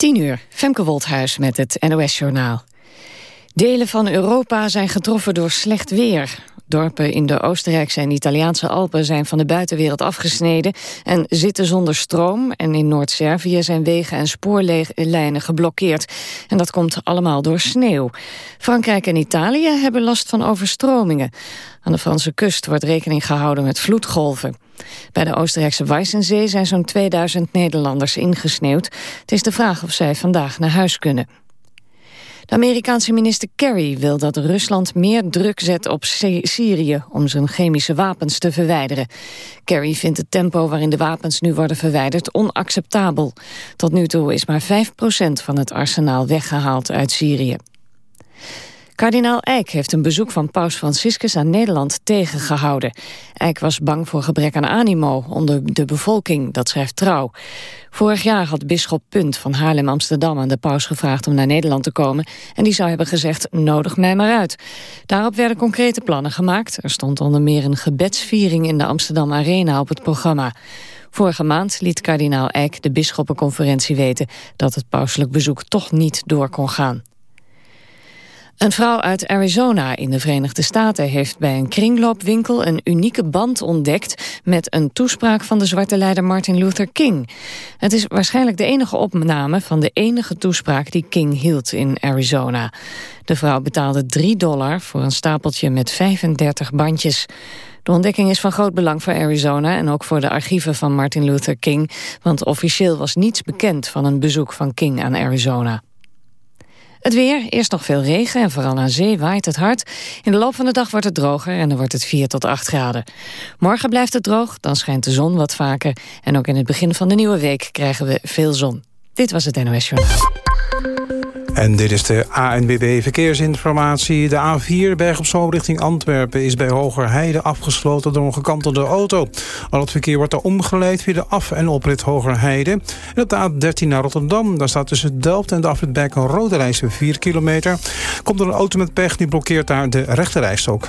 10 uur, Femke Wolthuis met het NOS-journaal. Delen van Europa zijn getroffen door slecht weer. Dorpen in de Oostenrijkse en Italiaanse Alpen zijn van de buitenwereld afgesneden en zitten zonder stroom. En in Noord-Servië zijn wegen en spoorlijnen geblokkeerd. En dat komt allemaal door sneeuw. Frankrijk en Italië hebben last van overstromingen. Aan de Franse kust wordt rekening gehouden met vloedgolven. Bij de Oostenrijkse Weissensee zijn zo'n 2000 Nederlanders ingesneeuwd. Het is de vraag of zij vandaag naar huis kunnen. De Amerikaanse minister Kerry wil dat Rusland meer druk zet op Syrië om zijn chemische wapens te verwijderen. Kerry vindt het tempo waarin de wapens nu worden verwijderd onacceptabel. Tot nu toe is maar 5% van het arsenaal weggehaald uit Syrië. Kardinaal Eijk heeft een bezoek van paus Franciscus aan Nederland tegengehouden. Eijk was bang voor gebrek aan animo onder de bevolking, dat schrijft Trouw. Vorig jaar had bisschop Punt van Haarlem-Amsterdam aan de paus gevraagd om naar Nederland te komen. En die zou hebben gezegd, nodig mij maar uit. Daarop werden concrete plannen gemaakt. Er stond onder meer een gebedsviering in de Amsterdam Arena op het programma. Vorige maand liet kardinaal Eijk de bisschoppenconferentie weten... dat het pauselijk bezoek toch niet door kon gaan. Een vrouw uit Arizona in de Verenigde Staten heeft bij een kringloopwinkel een unieke band ontdekt met een toespraak van de zwarte leider Martin Luther King. Het is waarschijnlijk de enige opname van de enige toespraak die King hield in Arizona. De vrouw betaalde 3 dollar voor een stapeltje met 35 bandjes. De ontdekking is van groot belang voor Arizona en ook voor de archieven van Martin Luther King, want officieel was niets bekend van een bezoek van King aan Arizona. Het weer, eerst nog veel regen en vooral aan zee waait het hard. In de loop van de dag wordt het droger en dan wordt het 4 tot 8 graden. Morgen blijft het droog, dan schijnt de zon wat vaker. En ook in het begin van de nieuwe week krijgen we veel zon. Dit was het NOS Journaal. En dit is de ANBB Verkeersinformatie. De A4 Berg op Zoom richting Antwerpen is bij Hogerheide afgesloten door een gekantelde auto. Al het verkeer wordt er omgeleid via de af- en oprit Hogerheide. En op de A13 naar Rotterdam, daar staat tussen Delft en de afrit een rode reis 4 kilometer. Komt er een auto met pech, die blokkeert daar de rechterrijstok.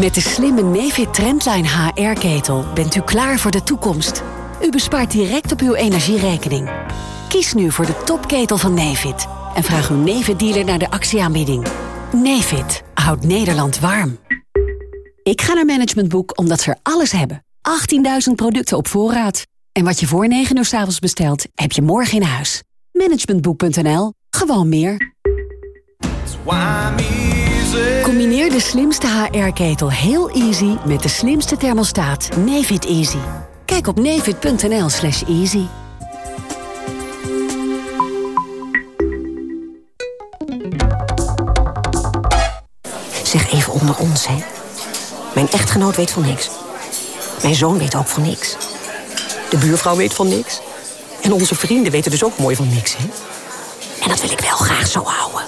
Met de slimme Nefit Trendline HR-ketel bent u klaar voor de toekomst. U bespaart direct op uw energierekening. Kies nu voor de topketel van Nefit en vraag uw Nefit-dealer naar de actieaanbieding. Nefit houdt Nederland warm. Ik ga naar Management Boek omdat ze er alles hebben. 18.000 producten op voorraad. En wat je voor 9 uur s avonds bestelt, heb je morgen in huis. Managementboek.nl. Gewoon meer. Combineer de slimste HR-ketel heel easy met de slimste thermostaat Nefit Easy. Kijk op nefit.nl slash easy. Zeg even onder ons, hè. Mijn echtgenoot weet van niks. Mijn zoon weet ook van niks. De buurvrouw weet van niks. En onze vrienden weten dus ook mooi van niks, hè. En dat wil ik wel graag zo houden.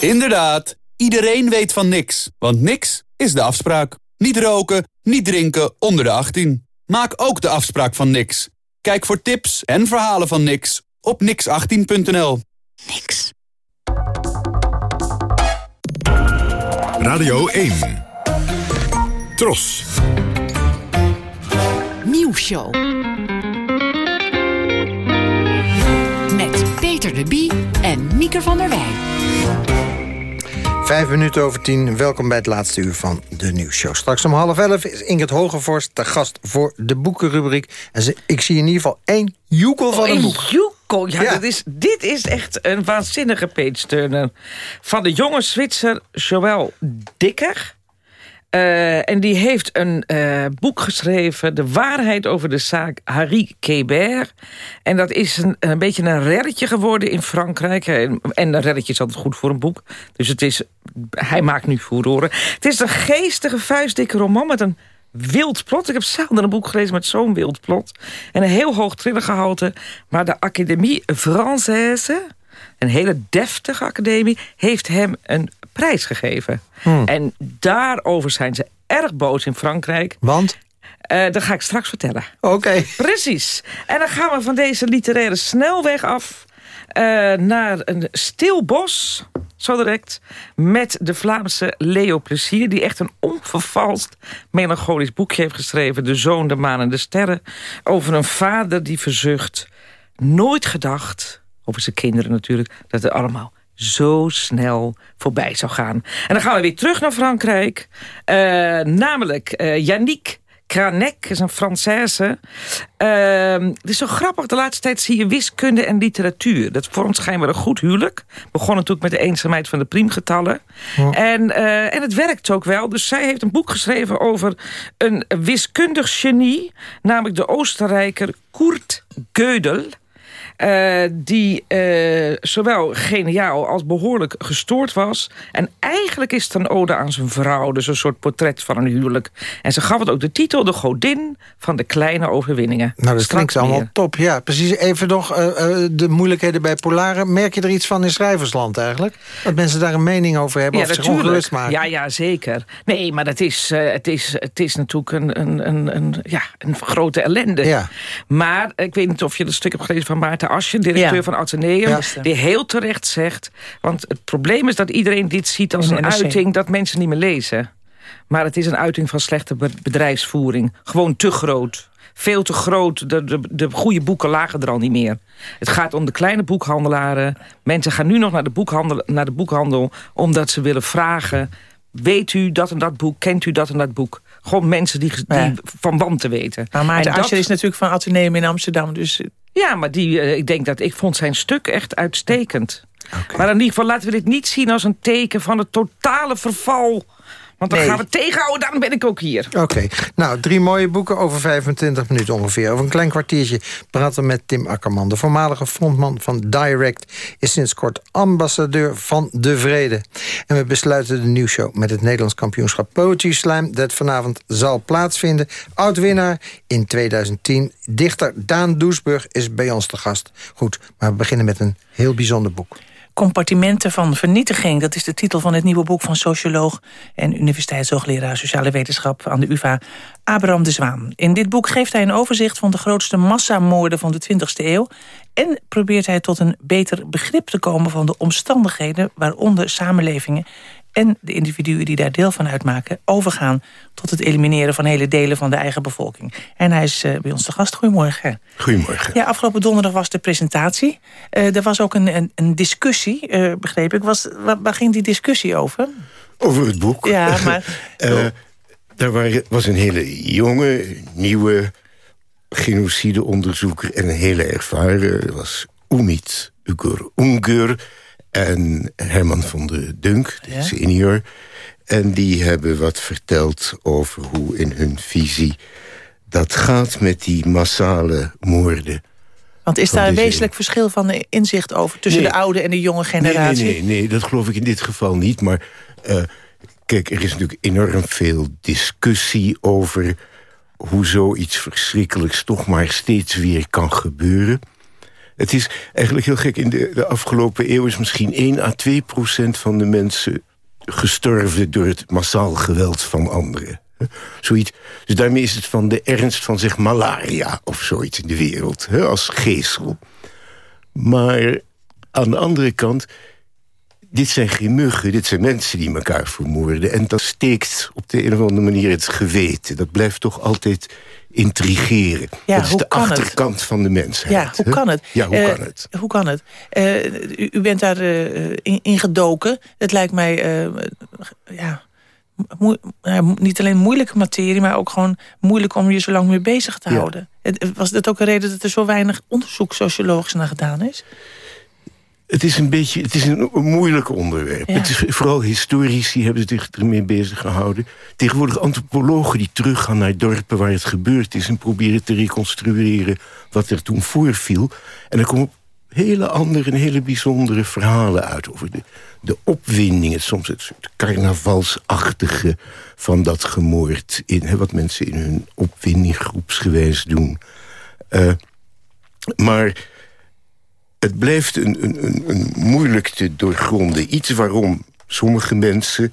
Inderdaad. Iedereen weet van niks, want niks is de afspraak. Niet roken, niet drinken onder de 18. Maak ook de afspraak van niks. Kijk voor tips en verhalen van niks op nix18.nl. Niks. Radio 1. Tros. Nieuwsshow. Met Peter de Bie en Mieke van der Wij. Vijf minuten over tien. Welkom bij het laatste uur van de nieuwsshow. Straks om half elf is Ingrid Hogevorst te gast voor de boekenrubriek. En ze, ik zie in ieder geval één joekel van een boek. Joekel, ja, Dat is, dit is echt een waanzinnige page-turner. Van de jonge Zwitser Joël Dikker. Uh, en die heeft een uh, boek geschreven, De waarheid over de zaak Harry Kébert. En dat is een, een beetje een reddetje geworden in Frankrijk. En, en een reddetje is altijd goed voor een boek. Dus het is, hij maakt nu furoren. Het is een geestige, vuistdikke roman met een wild plot. Ik heb zelden een boek gelezen met zo'n wild plot. En een heel hoog gehouden. Maar de Académie Française, een hele deftige academie... heeft hem een prijs gegeven. Hmm. En daarover zijn ze erg boos in Frankrijk. Want? Uh, dat ga ik straks vertellen. Oké. Precies. En dan gaan we van deze literaire snelweg af... Uh, naar een stil bos, zo direct... met de Vlaamse Leo Plezier... die echt een onvervalst melancholisch boekje heeft geschreven... De Zoon, de Maan en de Sterren... over een vader die verzucht... nooit gedacht, over zijn kinderen natuurlijk... dat het allemaal zo snel voorbij zou gaan. En dan gaan we weer terug naar Frankrijk. Uh, namelijk uh, Yannick Cranec is een Française. Uh, het is zo grappig, de laatste tijd zie je wiskunde en literatuur. Dat vormt schijnbaar een goed huwelijk. Begon natuurlijk met de eenzaamheid van de priemgetallen. En, uh, en het werkt ook wel. Dus zij heeft een boek geschreven over een wiskundig genie. Namelijk de Oostenrijker Kurt Gödel. Uh, die uh, zowel geniaal als behoorlijk gestoord was. En eigenlijk is het een ode aan zijn vrouw. Dus een soort portret van een huwelijk. En ze gaf het ook de titel De Godin van de Kleine Overwinningen. Nou, dat klinkt allemaal top. Ja, precies. Even nog uh, de moeilijkheden bij Polaren. Merk je er iets van in schrijversland eigenlijk? Dat mensen daar een mening over hebben ja, of zich ongerust maken? Ja, ja, zeker. Nee, maar dat is, het, is, het is natuurlijk een, een, een, een, ja, een grote ellende. Ja. Maar ik weet niet of je het stuk hebt gelezen van Maarten Asje, directeur van Atheneum... die heel terecht zegt... want het probleem is dat iedereen dit ziet als een uiting... dat mensen niet meer lezen. Maar het is een uiting van slechte bedrijfsvoering. Gewoon te groot. Veel te groot. De, de, de goede boeken lagen er al niet meer. Het gaat om de kleine boekhandelaren. Mensen gaan nu nog naar de, boekhandel, naar de boekhandel... omdat ze willen vragen... weet u dat en dat boek? Kent u dat en dat boek? Gewoon mensen die, die van wanten weten. Maar Maarten Ascher is natuurlijk van Atheneum in Amsterdam. Dus ja, maar die, uh, ik denk dat ik vond zijn stuk echt uitstekend. Okay. Maar in ieder geval laten we dit niet zien als een teken van het totale verval want dan gaan we tegenhouden, daarom ben ik ook hier. Oké, nou, drie mooie boeken over 25 minuten ongeveer. Over een klein kwartiertje praten we met Tim Akkerman. De voormalige frontman van Direct is sinds kort ambassadeur van de vrede. En we besluiten de nieuwsshow met het Nederlands kampioenschap Poetry Slam... dat vanavond zal plaatsvinden. Oud-winnaar in 2010. Dichter Daan Doesburg is bij ons te gast. Goed, maar we beginnen met een heel bijzonder boek. Compartimenten van vernietiging. Dat is de titel van het nieuwe boek van socioloog... en universiteitshoogleraar sociale wetenschap aan de UvA, Abraham de Zwaan. In dit boek geeft hij een overzicht van de grootste massamoorden van de 20e eeuw... en probeert hij tot een beter begrip te komen van de omstandigheden... waaronder samenlevingen en de individuen die daar deel van uitmaken... overgaan tot het elimineren van hele delen van de eigen bevolking. En hij is uh, bij ons te gast. Goedemorgen. Goedemorgen. Ja, afgelopen donderdag was de presentatie. Uh, er was ook een, een, een discussie, uh, begreep ik. Was, waar, waar, ging die discussie over? Over het boek. Ja, maar... daar was een hele jonge, nieuwe genocideonderzoeker... en een hele ervaren, dat was Umit Ugur Ungur en Herman van de Dunk, de senior. En die hebben wat verteld over hoe in hun visie dat gaat met die massale moorden. Want is daar een wezenlijk verschil van inzicht over... tussen de oude en de jonge generatie? Nee, nee, nee, dat geloof ik in dit geval niet. Maar uh, kijk, er is natuurlijk enorm veel discussie over... hoe zoiets verschrikkelijks toch maar steeds weer kan gebeuren. Het is eigenlijk heel gek. In de, de afgelopen eeuw is misschien 1 à 2 procent van de mensen gestorven... door het massaal geweld van anderen. Zoiets. Dus daarmee is het van de ernst van zeg malaria of zoiets in de wereld. Hè, als geestel. Maar aan de andere kant... dit zijn geen muggen, dit zijn mensen die elkaar vermoorden. En dat steekt op de een of andere manier het geweten. Dat blijft toch altijd intrigeren. Ja, dat is hoe de kan het? achterkant van de mensheid. Ja, hoe hè? kan het? Ja, hoe Eh, kan het? Hoe kan het? Eh, u, u bent daar eh, in, in gedoken. Het lijkt mij ja, niet alleen moeilijke materie... maar ook gewoon moeilijk om je zo lang mee bezig te houden. Was dat ook een reden dat er zo weinig onderzoek sociologisch naar gedaan is? Het is een beetje, het is een, een moeilijk onderwerp. Ja. Het is, vooral historici hebben zich ermee bezig gehouden. Tegenwoordig antropologen die teruggaan naar dorpen waar het gebeurd is... en proberen te reconstrueren wat er toen voorviel. En er komen hele andere en hele bijzondere verhalen uit... over de, de opwinding, het, soms het soort carnavalsachtige van dat gemoord... In, hè, wat mensen in hun opwinding groepsgewijs doen. Eh, maar het blijft een, een, een, een moeilijk te doorgronden iets waarom sommige mensen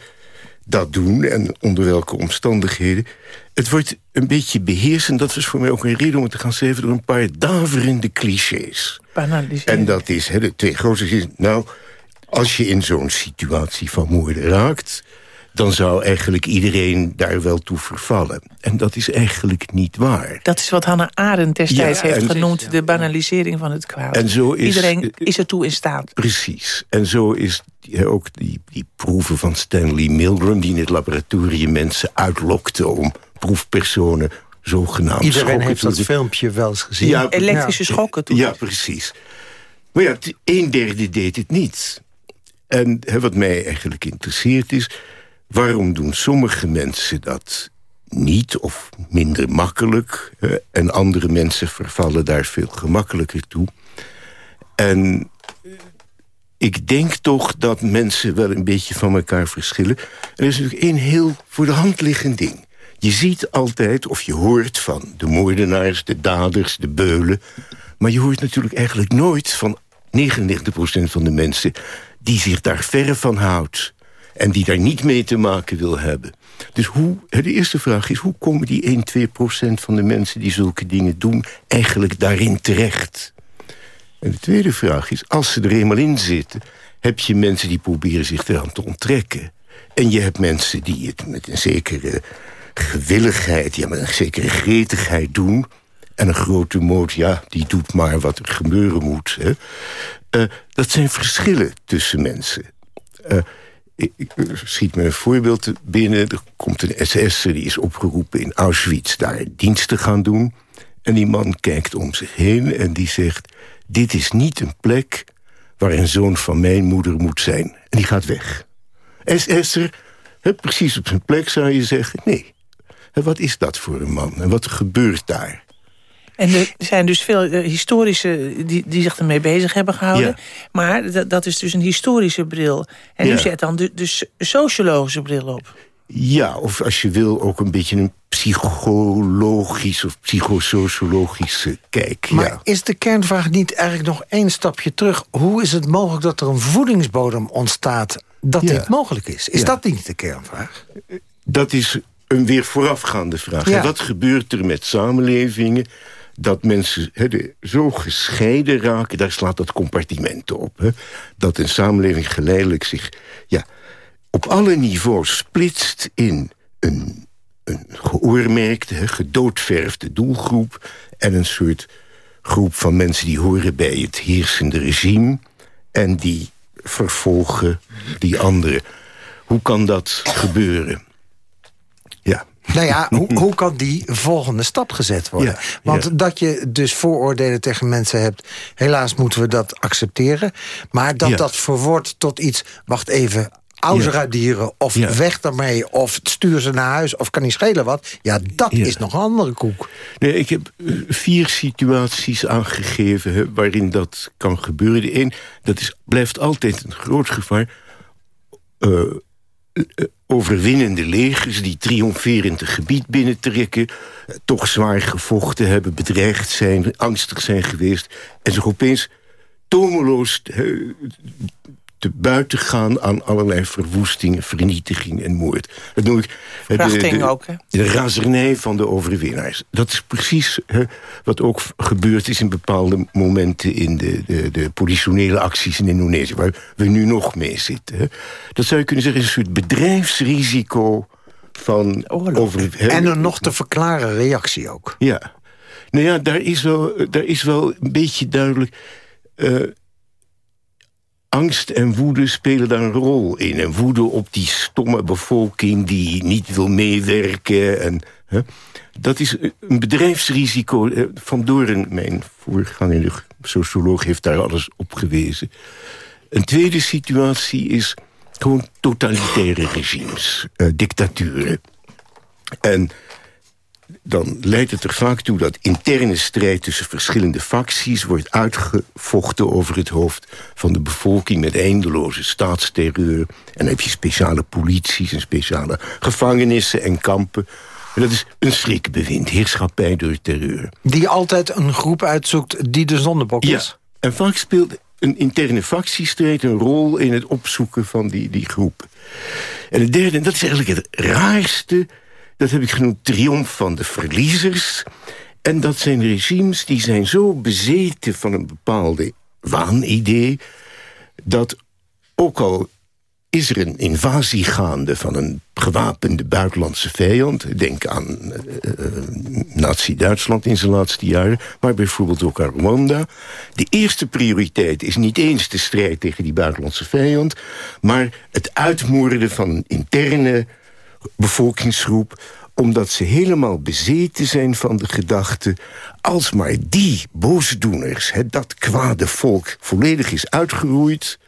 dat doen en onder welke omstandigheden. Het wordt een beetje beheersend. Dat is voor mij ook een reden om het te gaan schrijven door een paar daverende clichés. En dat is hè, de twee grootste. Nou, als je in zo'n situatie van moorden raakt... dan zou eigenlijk iedereen daar wel toe vervallen. En dat is eigenlijk niet waar. Dat is wat Hannah Arendt destijds Ja, heeft en- genoemd... de banalisering van het kwaad. En zo is- Iedereen is ertoe in staat. Precies. En zo is ook die, die proeven van Stanley Milgram... die in het laboratorium mensen uitlokte om proefpersonen zogenaamd Iedereen schokken heeft dat filmpje wel eens gezien. Ja, Elektrische schokken toen. Ja, precies. Maar ja, een derde deed het niet. En hè, wat mij eigenlijk interesseert is... waarom doen sommige mensen dat niet of minder makkelijk... en andere mensen vervallen daar veel gemakkelijker toe... En eh, ik denk toch dat mensen wel een beetje van elkaar verschillen. En er is natuurlijk één heel voor de hand liggend ding. Je ziet altijd, of je hoort van de moordenaars, de daders, de beulen... maar je hoort natuurlijk eigenlijk nooit van 99% van de mensen... die zich daar verre van houdt en die daar niet mee te maken wil hebben. Dus hoe, de eerste vraag is, hoe komen die 1, 2 procent van de mensen... die zulke dingen doen, eigenlijk daarin terecht? En de tweede vraag is, als ze er eenmaal in zitten... heb je mensen die proberen zich eraan te onttrekken. En je hebt mensen die het met een zekere gewilligheid... ja, met een zekere gretigheid doen... en een grote moed, ja, die doet maar wat er gebeuren moet. Hè. Eh, dat zijn verschillen tussen mensen. Eh, ik, schiet me een voorbeeld binnen. Er komt een SS'er, die is opgeroepen in Auschwitz... daar dienst te gaan doen. En die man kijkt om zich heen en die zegt... dit is niet een plek waar een zoon van mijn moeder moet zijn. En die gaat weg. SS'er, precies op zijn plek zou je zeggen... nee, wat is dat voor een man en wat gebeurt daar? En er zijn dus veel eh, historische die, die zich ermee bezig hebben gehouden. Ja. Maar dat, dat is dus een historische bril. En Ja. u zet dan de, de sociologische bril op. Ja, of als je wil ook een beetje een psychologisch of psychosociologische kijk. Maar ja. is de kernvraag niet eigenlijk nog één stapje terug? Hoe is het mogelijk dat er een voedingsbodem ontstaat dat Ja. dit mogelijk is? Is Ja. dat niet de kernvraag? Dat is een weer voorafgaande vraag. Ja. En Wat gebeurt er met samenlevingen dat mensen zo gescheiden raken... daar slaat dat compartiment op. Dat een samenleving geleidelijk zich ja, op alle niveaus splitst in een, een geoormerkte, hè, gedoodverfde doelgroep... en een soort groep van mensen die horen bij het heersende regime... en die vervolgen die anderen. Hoe kan dat gebeuren? Ja. Nou ja, hoe, hoe kan die volgende stap gezet worden? Ja, Want ja. dat je dus vooroordelen tegen mensen hebt... helaas moeten we dat accepteren. Maar dat Ja. dat verwoordt tot iets... wacht even, ausradieren of Ja. weg daarmee... of stuur ze naar huis of kan niet schelen wat... ja, dat is nog een andere koek. Nee, ik heb eh, vier situaties aangegeven hè, waarin dat kan gebeuren. Een, dat is, blijft altijd een groot gevaar. Eh, overwinnende legers die triomferend het gebied binnentrekken... eh, toch zwaar gevochten hebben, bedreigd zijn, angstig zijn geweest... en zich opeens tomeloos eh, te buiten gaan aan allerlei verwoestingen, vernietiging en moord. Dat noem ik eh, de, de, ook, hè? de razernij van de overwinnaars. Dat is precies hè, wat ook gebeurd is in bepaalde momenten... in de, de, de politionele acties in Indonesië, waar we nu nog mee zitten. Hè. Dat zou je kunnen zeggen is een soort bedrijfsrisico van... Over, hè, En een nog te verklaren reactie ook. ja. Nou ja, daar is wel, daar is wel een beetje duidelijk... eh, angst en woede spelen daar een rol in. En woede op die stomme bevolking die niet wil meewerken. En, hè, dat is een bedrijfsrisico. eh, Van Doren, mijn voorganger, socioloog, heeft daar alles op gewezen. Een tweede situatie is gewoon totalitaire regimes, eh, dictaturen. En dan leidt het er vaak toe dat interne strijd tussen verschillende facties wordt uitgevochten over het hoofd van de bevolking met eindeloze staatsterreur. En dan heb je speciale polities en speciale gevangenissen en kampen. En dat is een schrikbewind, heerschappij door terreur. Die altijd een groep uitzoekt die de zondebok Ja, is. en vaak speelt een interne factiestrijd een rol in het opzoeken van die, die groep. En het derde, en dat is eigenlijk het raarste... dat heb ik genoemd triomf van de verliezers. En dat zijn regimes die zijn zo bezeten van een bepaalde waanidee... dat ook al is er een invasie gaande van een gewapende buitenlandse vijand... denk aan eh, eh, Nazi-Duitsland in zijn laatste jaren... maar bijvoorbeeld ook aan Rwanda. De eerste prioriteit is niet eens de strijd tegen die buitenlandse vijand... maar het uitmoorden van interne bevolkingsgroep omdat ze helemaal bezeten zijn van de gedachte... als maar die boosdoeners, het, dat kwade volk, volledig is uitgeroeid...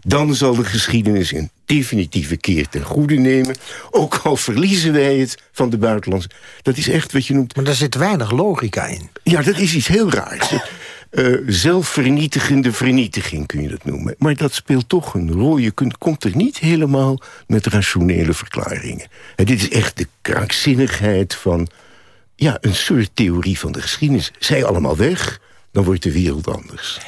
dan zal de geschiedenis een definitieve keer ten goede nemen. Ook al verliezen wij het van de buitenlandse... Dat is echt wat je noemt... Maar daar zit weinig logica in. Ja, dat is iets heel raars. Eh, zelfvernietigende vernietiging kun je dat noemen. Maar dat speelt toch een rol. Je kunt, komt er niet helemaal met rationele verklaringen. En dit is echt de krankzinnigheid van ja, een soort theorie van de geschiedenis. Zij allemaal weg, dan wordt de wereld anders.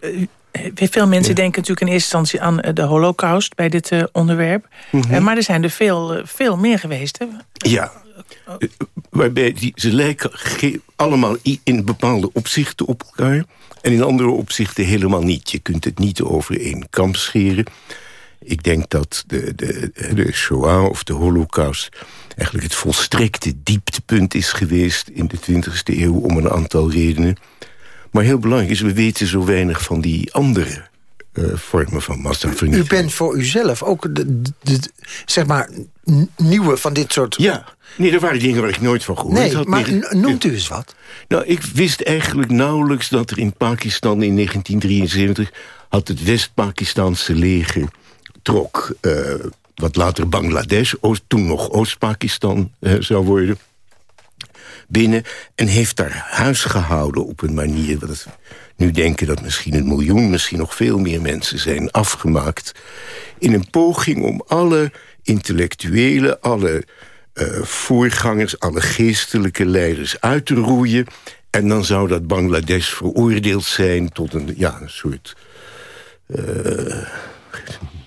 Eh, Veel mensen denken natuurlijk in eerste instantie aan eh, de holocaust bij dit eh, onderwerp. Mhm. Eh, maar er zijn er veel, eh, veel meer geweest. Hè? Ja. Eh, Waarbij die, ze lijken allemaal in bepaalde opzichten op elkaar... en in andere opzichten helemaal niet. Je kunt het niet over één kamp scheren. Ik denk dat de, de, de Shoah of de holocaust... eigenlijk het volstrekte dieptepunt is geweest in de 20e eeuw... om een aantal redenen. Maar heel belangrijk is, we weten zo weinig van die andere eh, vormen van massavernietiging. U bent voor uzelf ook de, zeg maar nieuwe van dit soort... Ja, nee, er waren dingen waar ik nooit van gehoord Nee, had. maar noemt u eens wat. Nou, ik wist eigenlijk nauwelijks dat er in Pakistan in 1973... had het West-Pakistanse leger trok... eh, wat later Bangladesh, Oost, toen nog Oost-Pakistan eh, zou worden... binnen en heeft daar huis gehouden op een manier... wat het, nu denken dat misschien een miljoen, misschien nog veel meer mensen zijn afgemaakt... in een poging om alle intellectuelen, alle eh, voorgangers... alle geestelijke leiders uit te roeien... en dan zou dat Bangladesh veroordeeld zijn tot een, ja, een soort... eh,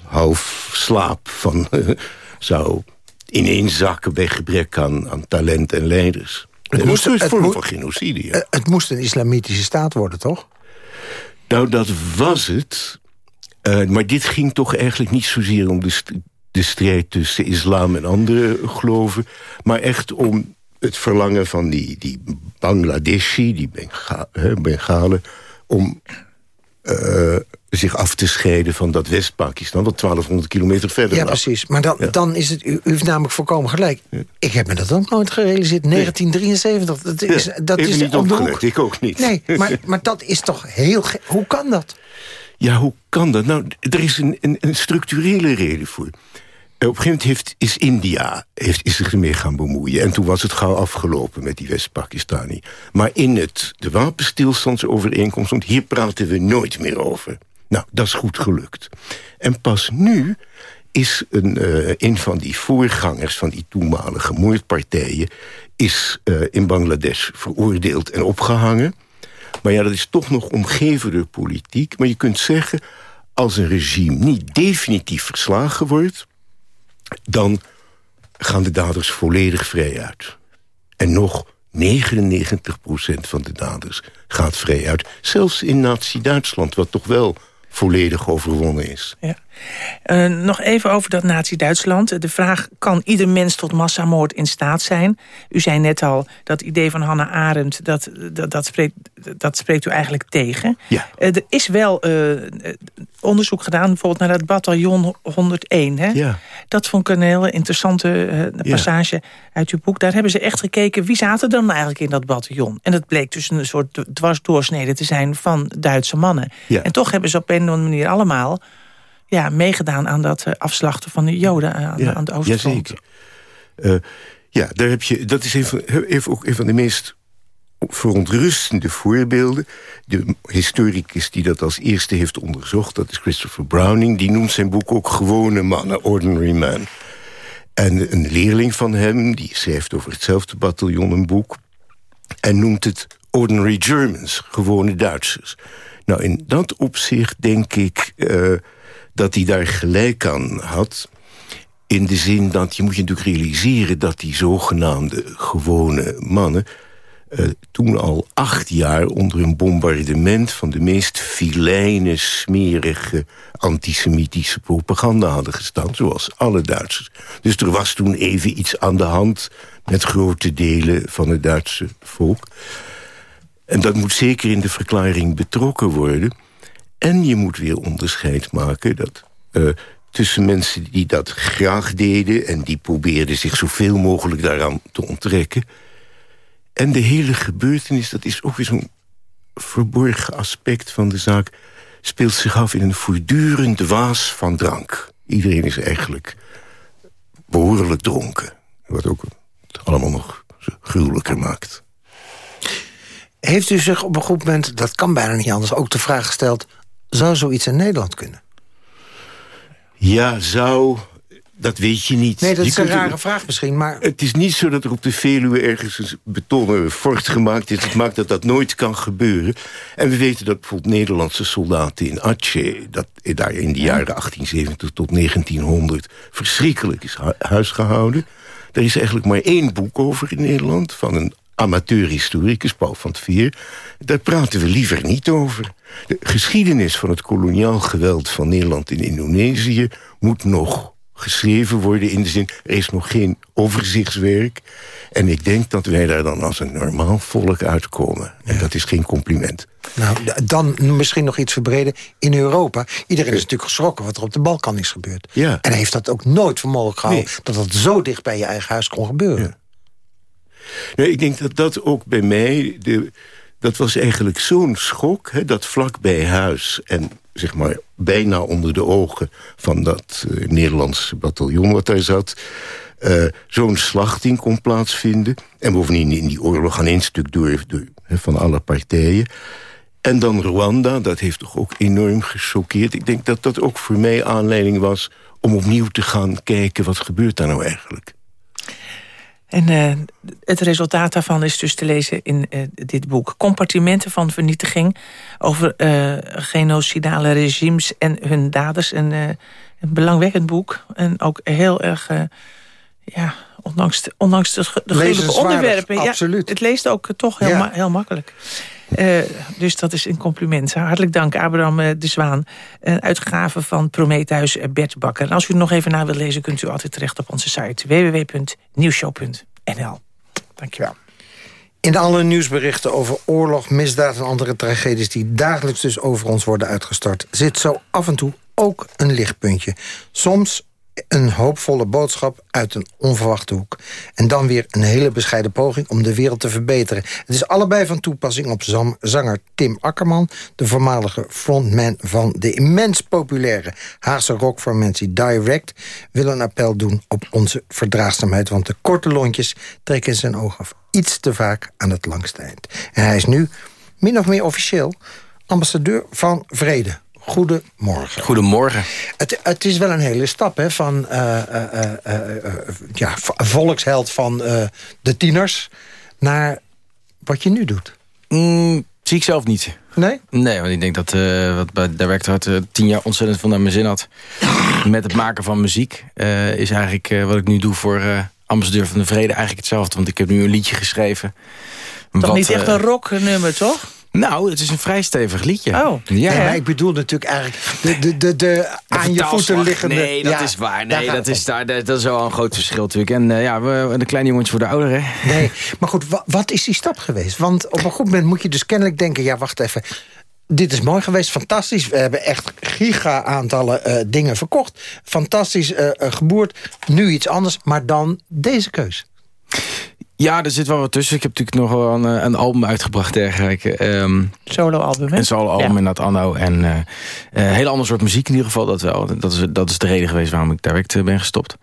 half slaap van... zou ineenzakken bij gebrek aan, aan talent en leiders. Het moest- het vorm van genocide, ja. Het moest een islamitische staat worden, toch? Nou, dat was het. Eh, maar dit ging toch eigenlijk niet zozeer om de, st- de strijd tussen islam en andere geloven... maar echt om het verlangen van die, die Bangladeshi, die Bengalen... om eh, zich af te scheiden van dat West-Pakistan... wat 1200 kilometer verder Ja, lag. precies. Maar dan, dan is het, u, u heeft namelijk voorkomen gelijk. Ik heb me dat ook nooit gerealiseerd. 1973, dat is, Ja, dat is niet opgelet, ik ook niet. Nee, maar, maar dat is toch heel... Hoe kan dat? Ja, hoe kan dat? Nou, er is een, een, een structurele reden voor. Op een gegeven moment heeft, is India heeft, is zich ermee gaan bemoeien. En toen was het gauw afgelopen met die West-Pakistani. Maar in het, de wapenstilstandsovereenkomst... want hier praten we nooit meer over. Nou, dat is goed gelukt. En pas nu is een, eh, een van die voorgangers van die toenmalige moordpartijen... is eh, in Bangladesh veroordeeld en opgehangen. Maar ja, dat is toch nog omgeven door politiek. Maar je kunt zeggen, als een regime niet definitief verslagen wordt... dan gaan de daders volledig vrij uit. En nog 99% van de daders gaat vrij uit. Zelfs in nazi-Duitsland, wat toch wel volledig overwonnen is. Ja. Uh, nog even over dat nazi-Duitsland. De vraag, kan ieder mens tot massamoord in staat zijn? U zei net al, dat idee van Hannah Arendt... dat, dat, dat, spreekt, dat spreekt u eigenlijk tegen. Ja. Uh, er is wel uh, onderzoek gedaan, bijvoorbeeld naar dat bataljon 101. Hè? Ja. Dat vond ik een hele interessante passage ja. uit uw boek. Daar hebben ze echt gekeken, wie zaten dan eigenlijk in dat bataljon? En dat bleek dus een soort dwarsdoorsnede te zijn van Duitse mannen. Ja. En toch hebben ze op een of andere manier allemaal ja, meegedaan aan dat uh, afslachten van de Joden aan, ja, aan de Oostfront. Jazeker. Uh, ja, daar heb je, dat is even ook een van de meest verontrustende voorbeelden. De historicus die dat als eerste heeft onderzocht... dat is Christopher Browning. Die noemt zijn boek ook Gewone Mannen, Ordinary Man. En een leerling van hem, die schrijft over hetzelfde bataljon een boek... en noemt het Ordinary Germans, gewone Duitsers. Nou, in dat opzicht denk ik... Uh, dat hij daar gelijk aan had. In de zin dat je moet je natuurlijk realiseren... dat die zogenaamde gewone mannen... Uh, toen al acht jaar onder een bombardement... van de meest filijne, smerige, antisemitische propaganda hadden gestaan. Zoals alle Duitsers. Dus er was toen even iets aan de hand... met grote delen van het Duitse volk. En dat moet zeker in de verklaring betrokken worden... En je moet weer onderscheid maken dat, uh, tussen mensen die dat graag deden... en die probeerden zich zoveel mogelijk daaraan te onttrekken. En de hele gebeurtenis, dat is ook weer zo'n verborgen aspect van de zaak... speelt zich af in een voortdurende waas van drank. Iedereen is eigenlijk behoorlijk dronken. Wat ook het allemaal nog gruwelijker maakt. Heeft u zich op een goed moment, dat kan bijna niet anders... ook de vraag gesteld, zou zoiets in Nederland kunnen? Ja, zou... Dat weet je niet. Nee, dat je is een rare er, vraag misschien, maar... Het is niet zo dat er op de Veluwe ergens een betonnen fort gemaakt is. Het maakt dat dat nooit kan gebeuren. En we weten dat bijvoorbeeld Nederlandse soldaten in Aceh... dat daar in de jaren 1870 tot 1900 verschrikkelijk is huisgehouden. Er is eigenlijk maar één boek over in Nederland... van een amateurhistoricus, Paul van het Veer. Daar praten we liever niet over. De geschiedenis van het koloniaal geweld van Nederland in Indonesië... moet nog geschreven worden in de zin... er is nog geen overzichtswerk. En ik denk dat wij daar dan als een normaal volk uitkomen. En dat is geen compliment. Nou, dan misschien nog iets verbreden. In Europa, iedereen is natuurlijk geschrokken... wat er op de Balkan is gebeurd. Ja. En heeft dat ook nooit voor mogelijk gehouden... Nee. dat dat zo dicht bij je eigen huis kon gebeuren. Ja. Nee, ik denk dat dat ook bij mij... De, dat was eigenlijk zo'n schok, hè, dat vlak bij huis... en zeg maar bijna onder de ogen van dat uh, Nederlandse bataljon wat daar zat... Uh, zo'n slachting kon plaatsvinden. En bovendien in die oorlog aan één stuk door, door hè, van alle partijen. En dan Rwanda, dat heeft toch ook enorm gechoqueerd. Ik denk dat dat ook voor mij aanleiding was... om opnieuw te gaan kijken, wat gebeurt daar nou eigenlijk? En uh, het resultaat daarvan is dus te lezen in uh, dit boek. Compartimenten van vernietiging over uh, genocidale regimes en hun daders. Een, een belangwekkend boek. En ook heel erg, ja, ondanks, de, ondanks de, de onderwerpen. Ja, het leest ook toch heel, Ja. ma heel makkelijk. Uh, dus dat is een compliment. Hartelijk dank, Abraham uh, de Zwaan. Uitgave van Prometheus uh, Bert Bakker. En als u er nog even na wilt lezen... kunt u altijd terecht op onze site www.nieuwshow.nl. Dankjewel. In alle nieuwsberichten over oorlog, misdaad en andere tragedies... die dagelijks dus over ons worden uitgestort... zit zo af en toe ook een lichtpuntje. Soms een hoopvolle boodschap uit een onverwachte hoek. En dan weer een hele bescheiden poging om de wereld te verbeteren. Het is allebei van toepassing op zanger Tim Akkerman... de voormalige frontman van de immens populaire Haagse rockformatie Direct... wil een appel doen op onze verdraagzaamheid... want de korte lontjes trekken zijn oog af iets te vaak aan het langste eind. En hij is nu, min of meer officieel, ambassadeur van vrede... Goedemorgen. Goedemorgen. Het, het is wel een hele stap hè, van uh, uh, uh, ja, volksheld van de tieners... naar wat je nu doet. Mm, Zie ik zelf niet. Nee? Nee, want ik denk dat uh, wat bij Direct Hart uh, tien jaar ontzettend veel naar mijn zin had. Met het maken van muziek uh, is eigenlijk wat ik nu doe voor Ambassadeur van de Vrede eigenlijk hetzelfde. Want ik heb nu een liedje geschreven. Toch wat, niet echt een rocknummer, toch? Nou, het is een vrij stevig liedje. Oh. Ja, ja ik bedoel natuurlijk eigenlijk de, de, de, de aan je voeten liggende... Nee, dat is waar. Nee, dat is, daar, dat is wel een groot verschil natuurlijk. En uh, ja, we, de kleine jongens voor de ouderen. Nee, maar goed, wat, wat is die stap geweest? Want op een goed moment moet je dus kennelijk denken... ja, wacht even, dit is mooi geweest, fantastisch. We hebben echt giga-aantallen uh, dingen verkocht. Fantastisch uh, geboerd. Nu iets anders, maar dan deze keus. Ja, er zit wel wat tussen. Ik heb natuurlijk nog wel een, een album uitgebracht dergelijke. Um, Solo-album, Een solo-album ja. inderdaad, Anno. En uh, een heel ander soort muziek in ieder geval, dat wel. Dat is, dat is de reden geweest waarom ik direct ben gestopt.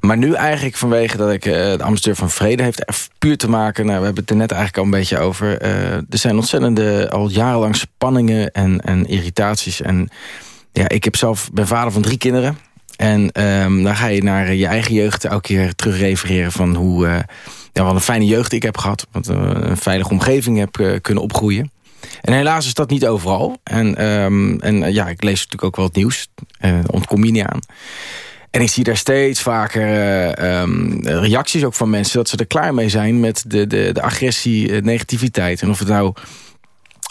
Maar nu eigenlijk vanwege dat ik uh, de ambassadeur van vrede heeft... puur te maken, nou, we hebben het er net eigenlijk al een beetje over. Uh, er zijn ontzettende, al jarenlang spanningen en, en irritaties. En ja, ik heb zelf, ben vader van drie kinderen... En um, dan ga je naar je eigen jeugd elke keer terugrefereren van hoe... Uh, ja, wat een fijne jeugd ik heb gehad. Wat uh, een veilige omgeving heb uh, kunnen opgroeien. En helaas is dat niet overal. En, um, en ja, ik lees natuurlijk ook wel het nieuws. ontkom je niet aan. En ik zie daar steeds vaker um, reacties ook van mensen... dat ze er klaar mee zijn met de, de, de agressie, negativiteit. En of het nou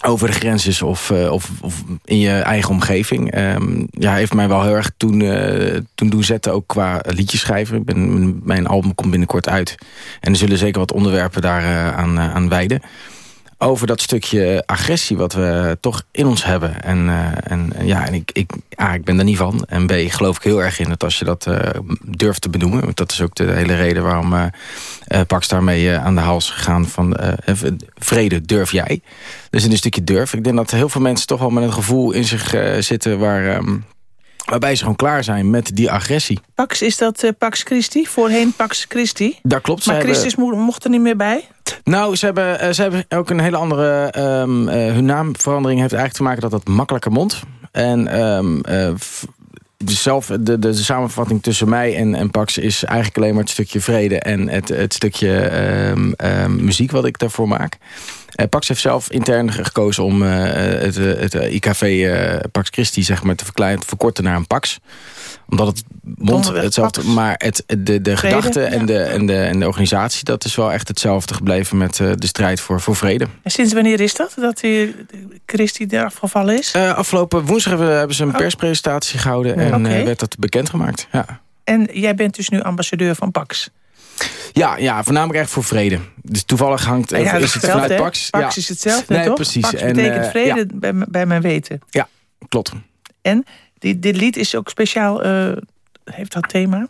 over de grens is of, uh, of, of, in je eigen omgeving. Um, ja, heeft mij wel heel erg toen, uh, toen doen zetten, ook qua liedjes schrijven. Ben, mijn album komt binnenkort uit. En er zullen zeker wat onderwerpen daar uh, aan, aan wijden over dat stukje agressie wat we toch in ons hebben. En, uh, en ja, en ik, ik, A, ik ben er niet van. En B, geloof ik heel erg in dat als je dat uh, durft te benoemen. Want dat is ook de hele reden waarom uh, Pax daarmee aan de hals gegaan van vrede durf jij. Dus in een stukje durf. Ik denk dat heel veel mensen toch wel met een gevoel in zich zitten waar... Um, Waarbij ze gewoon klaar zijn met die agressie. Pax, is dat uh, Pax Christi? Voorheen Pax Christi? Dat klopt. Maar Christus hebben... mocht er niet meer bij? Nou, ze hebben, uh, ze hebben ook een hele andere... Um, uh, hun naamverandering heeft eigenlijk te maken dat het makkelijker mond. En um, zelf, de, de, de, samenvatting tussen mij en, en Pax is eigenlijk alleen maar het stukje vrede... en het, het stukje um, muziek wat ik daarvoor maak. Uh, Pax heeft zelf intern gekozen om uh, het, het IKV Pax Christi zeg maar, te, verkleinen, te verkorten naar een Pax. Omdat het mond hetzelfde... Maar het, de, de gedachte ja. en, de, en, de, en de organisatie... dat is wel echt hetzelfde gebleven met de strijd voor, voor vrede. En sinds wanneer is dat? Dat die Christi er afgevallen is? afgelopen woensdag hebben, hebben ze een oh. perspresentatie gehouden... en okay. werd dat bekendgemaakt. Ja. En jij bent dus nu ambassadeur van Pax? Ja, ja, voornamelijk echt voor vrede. Dus toevallig hangt ja, is het vanuit Pax. Pax ja. is hetzelfde, nee, toch? Precies. Pax betekent en, vrede ja. bij, bij mijn weten. Ja, klopt. En die, dit lied is ook speciaal, uh, heeft dat thema?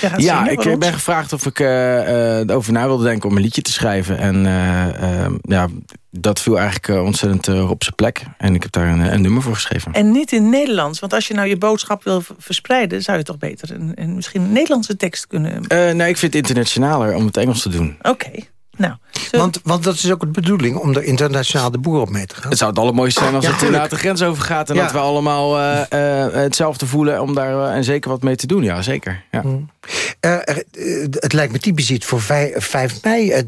Ja, zingen, ik waarom? ben gevraagd of ik uh, over na wilde denken om een liedje te schrijven. En uh, ja, dat viel eigenlijk ontzettend op zijn plek. En ik heb daar een, een, nummer voor geschreven. En niet in Nederlands, want als je nou je boodschap wil verspreiden... zou je toch beter een, een misschien een Nederlandse tekst kunnen... nee, ik vind het internationaler om het Engels te doen. Oké. Okay. Nou, want, want dat is ook de bedoeling om er internationaal de boer op mee te gaan. Het zou het allermooiste zijn als ja, het inderdaad de grens over gaat... en ja. dat we allemaal uh, uh, hetzelfde voelen om daar uh, en zeker wat mee te doen. Ja, zeker. Ja. Mm. het lijkt me typisch iets voor 5, 5 mei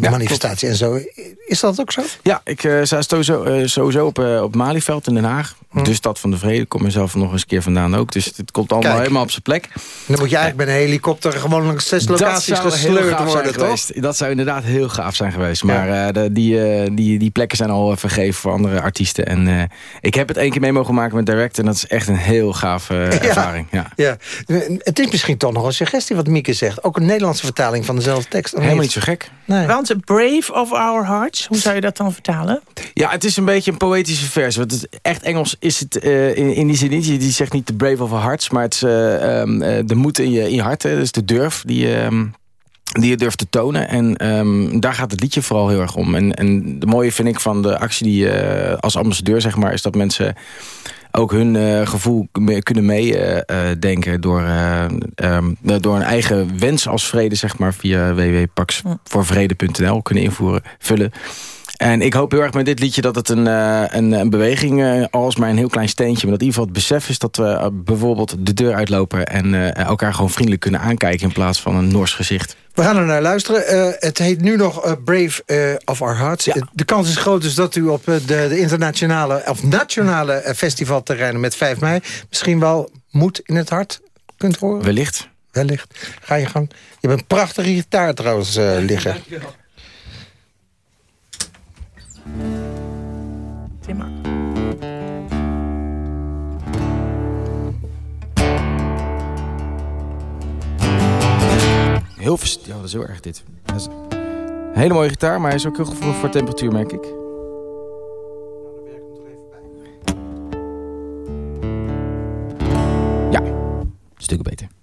ja, manifestatie en zo. Is dat ook zo? Ja, ik sta sowieso, sowieso op, op Malieveld in Den Haag. Mm. De stad van de vrede. Ik kom mezelf nog eens een keer vandaan ook. Dus het komt allemaal Kijk. helemaal op zijn plek. Dan moet je eigenlijk met een helikopter gewoon langs zes locaties gesleurd worden, toch? Dat zou inderdaad heel gaaf zijn geweest. Maar ja. uh, de, die, uh, die, die plekken zijn al vergeven voor andere artiesten. En uh, ik heb het één keer mee mogen maken met Direct. En dat is echt een heel gaaf ervaring. Ja. Ja. Het is misschien toch nog een suggestie wat Mieke zegt. Ook een Nederlandse vertaling van dezelfde tekst. Helemaal niet zo gek. Nee. Want Brave of Our Hearts, hoe zou je dat dan vertalen? Ja, het is een beetje een poëtische vers. Want het, echt Engels is het in, in die zin niet. Die zegt niet de Brave of Our Hearts. Maar het is um, de moed in je, in je hart. Hè. Dus de durf die... Um, die je durft te tonen. En um, daar gaat het liedje vooral heel erg om. En, en de mooie vind ik van de actie die uh, als ambassadeur, zeg maar... is dat mensen ook hun uh, gevoel kunnen meedenken... Uh, door, um, door een eigen wens als vrede, zeg maar... via www.paxvoorvrede.nl kunnen invoeren, vullen. En ik hoop heel erg met dit liedje dat het een, uh, een, een, beweging uh, als maar een heel klein steentje. Maar dat in ieder geval het besef is dat we uh, bijvoorbeeld de deur uitlopen... en elkaar gewoon vriendelijk kunnen aankijken in plaats van een Noors gezicht. We gaan er naar luisteren. het heet nu nog Brave of Our Hearts. Ja. De kans is groot dus dat u op de, de internationale of nationale festivalterreinen met 5 mei... misschien wel moed in het hart kunt horen. Wellicht. Wellicht. Ga je gang. Je hebt een prachtige gitaar trouwens liggen. Dankjewel. Timmer. Heel ja, dat is heel erg dit. Is hele mooie gitaar, maar hij is ook heel gevoelig voor temperatuur, merk ik. Ja, stukken beter.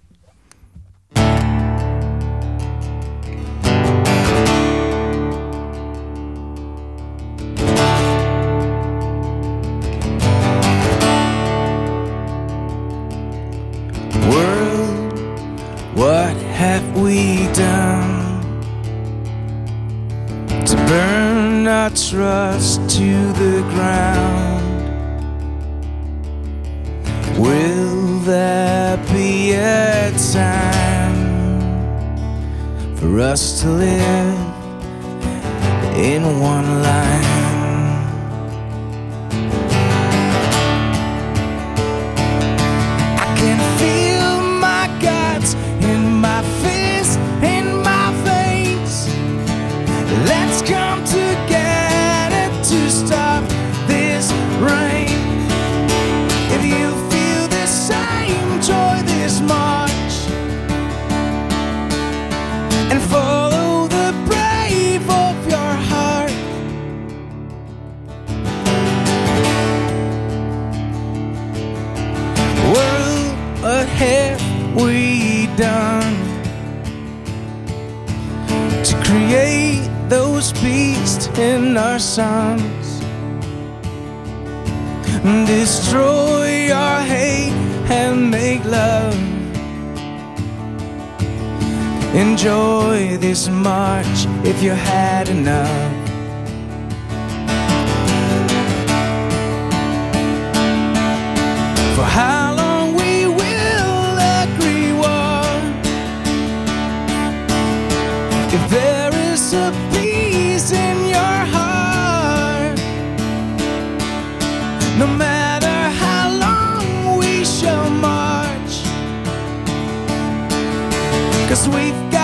We've got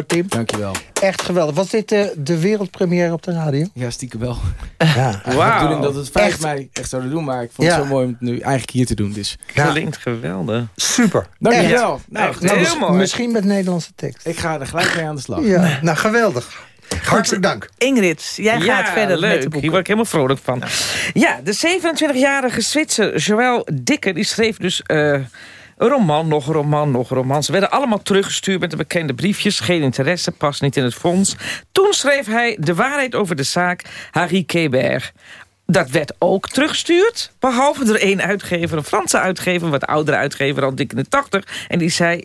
hoor, Tim. Dankjewel. Echt geweldig. Was dit de, de wereldpremière op de radio? Ja, stiekem wel. Ja. Bedoeling dat we het 5 mei echt zouden doen, maar ik vond Ja. het zo mooi om het nu eigenlijk hier te doen. Dus Klinkt geweldig. Super. dankjewel. Echt. Nou, Echt nou, heel dus mooi. Misschien met Nederlandse tekst. ik ga er gelijk mee aan de slag. Ja, nou geweldig. Hartelijk dank. Ingrid, jij gaat verder leuk. met de boeken. Hier word ik helemaal vrolijk van. Ja, de 27-jarige Zwitser Joël Dikker... die schreef dus eh, roman, nog een roman, nog een roman. Ze werden allemaal teruggestuurd met de bekende briefjes. Geen interesse, past niet in het fonds. Toen schreef hij de waarheid over de zaak Harry Keber. Dat werd ook teruggestuurd. Behalve door één uitgever, een Franse uitgever... wat oudere uitgever, al dik in de tachtig. En die zei,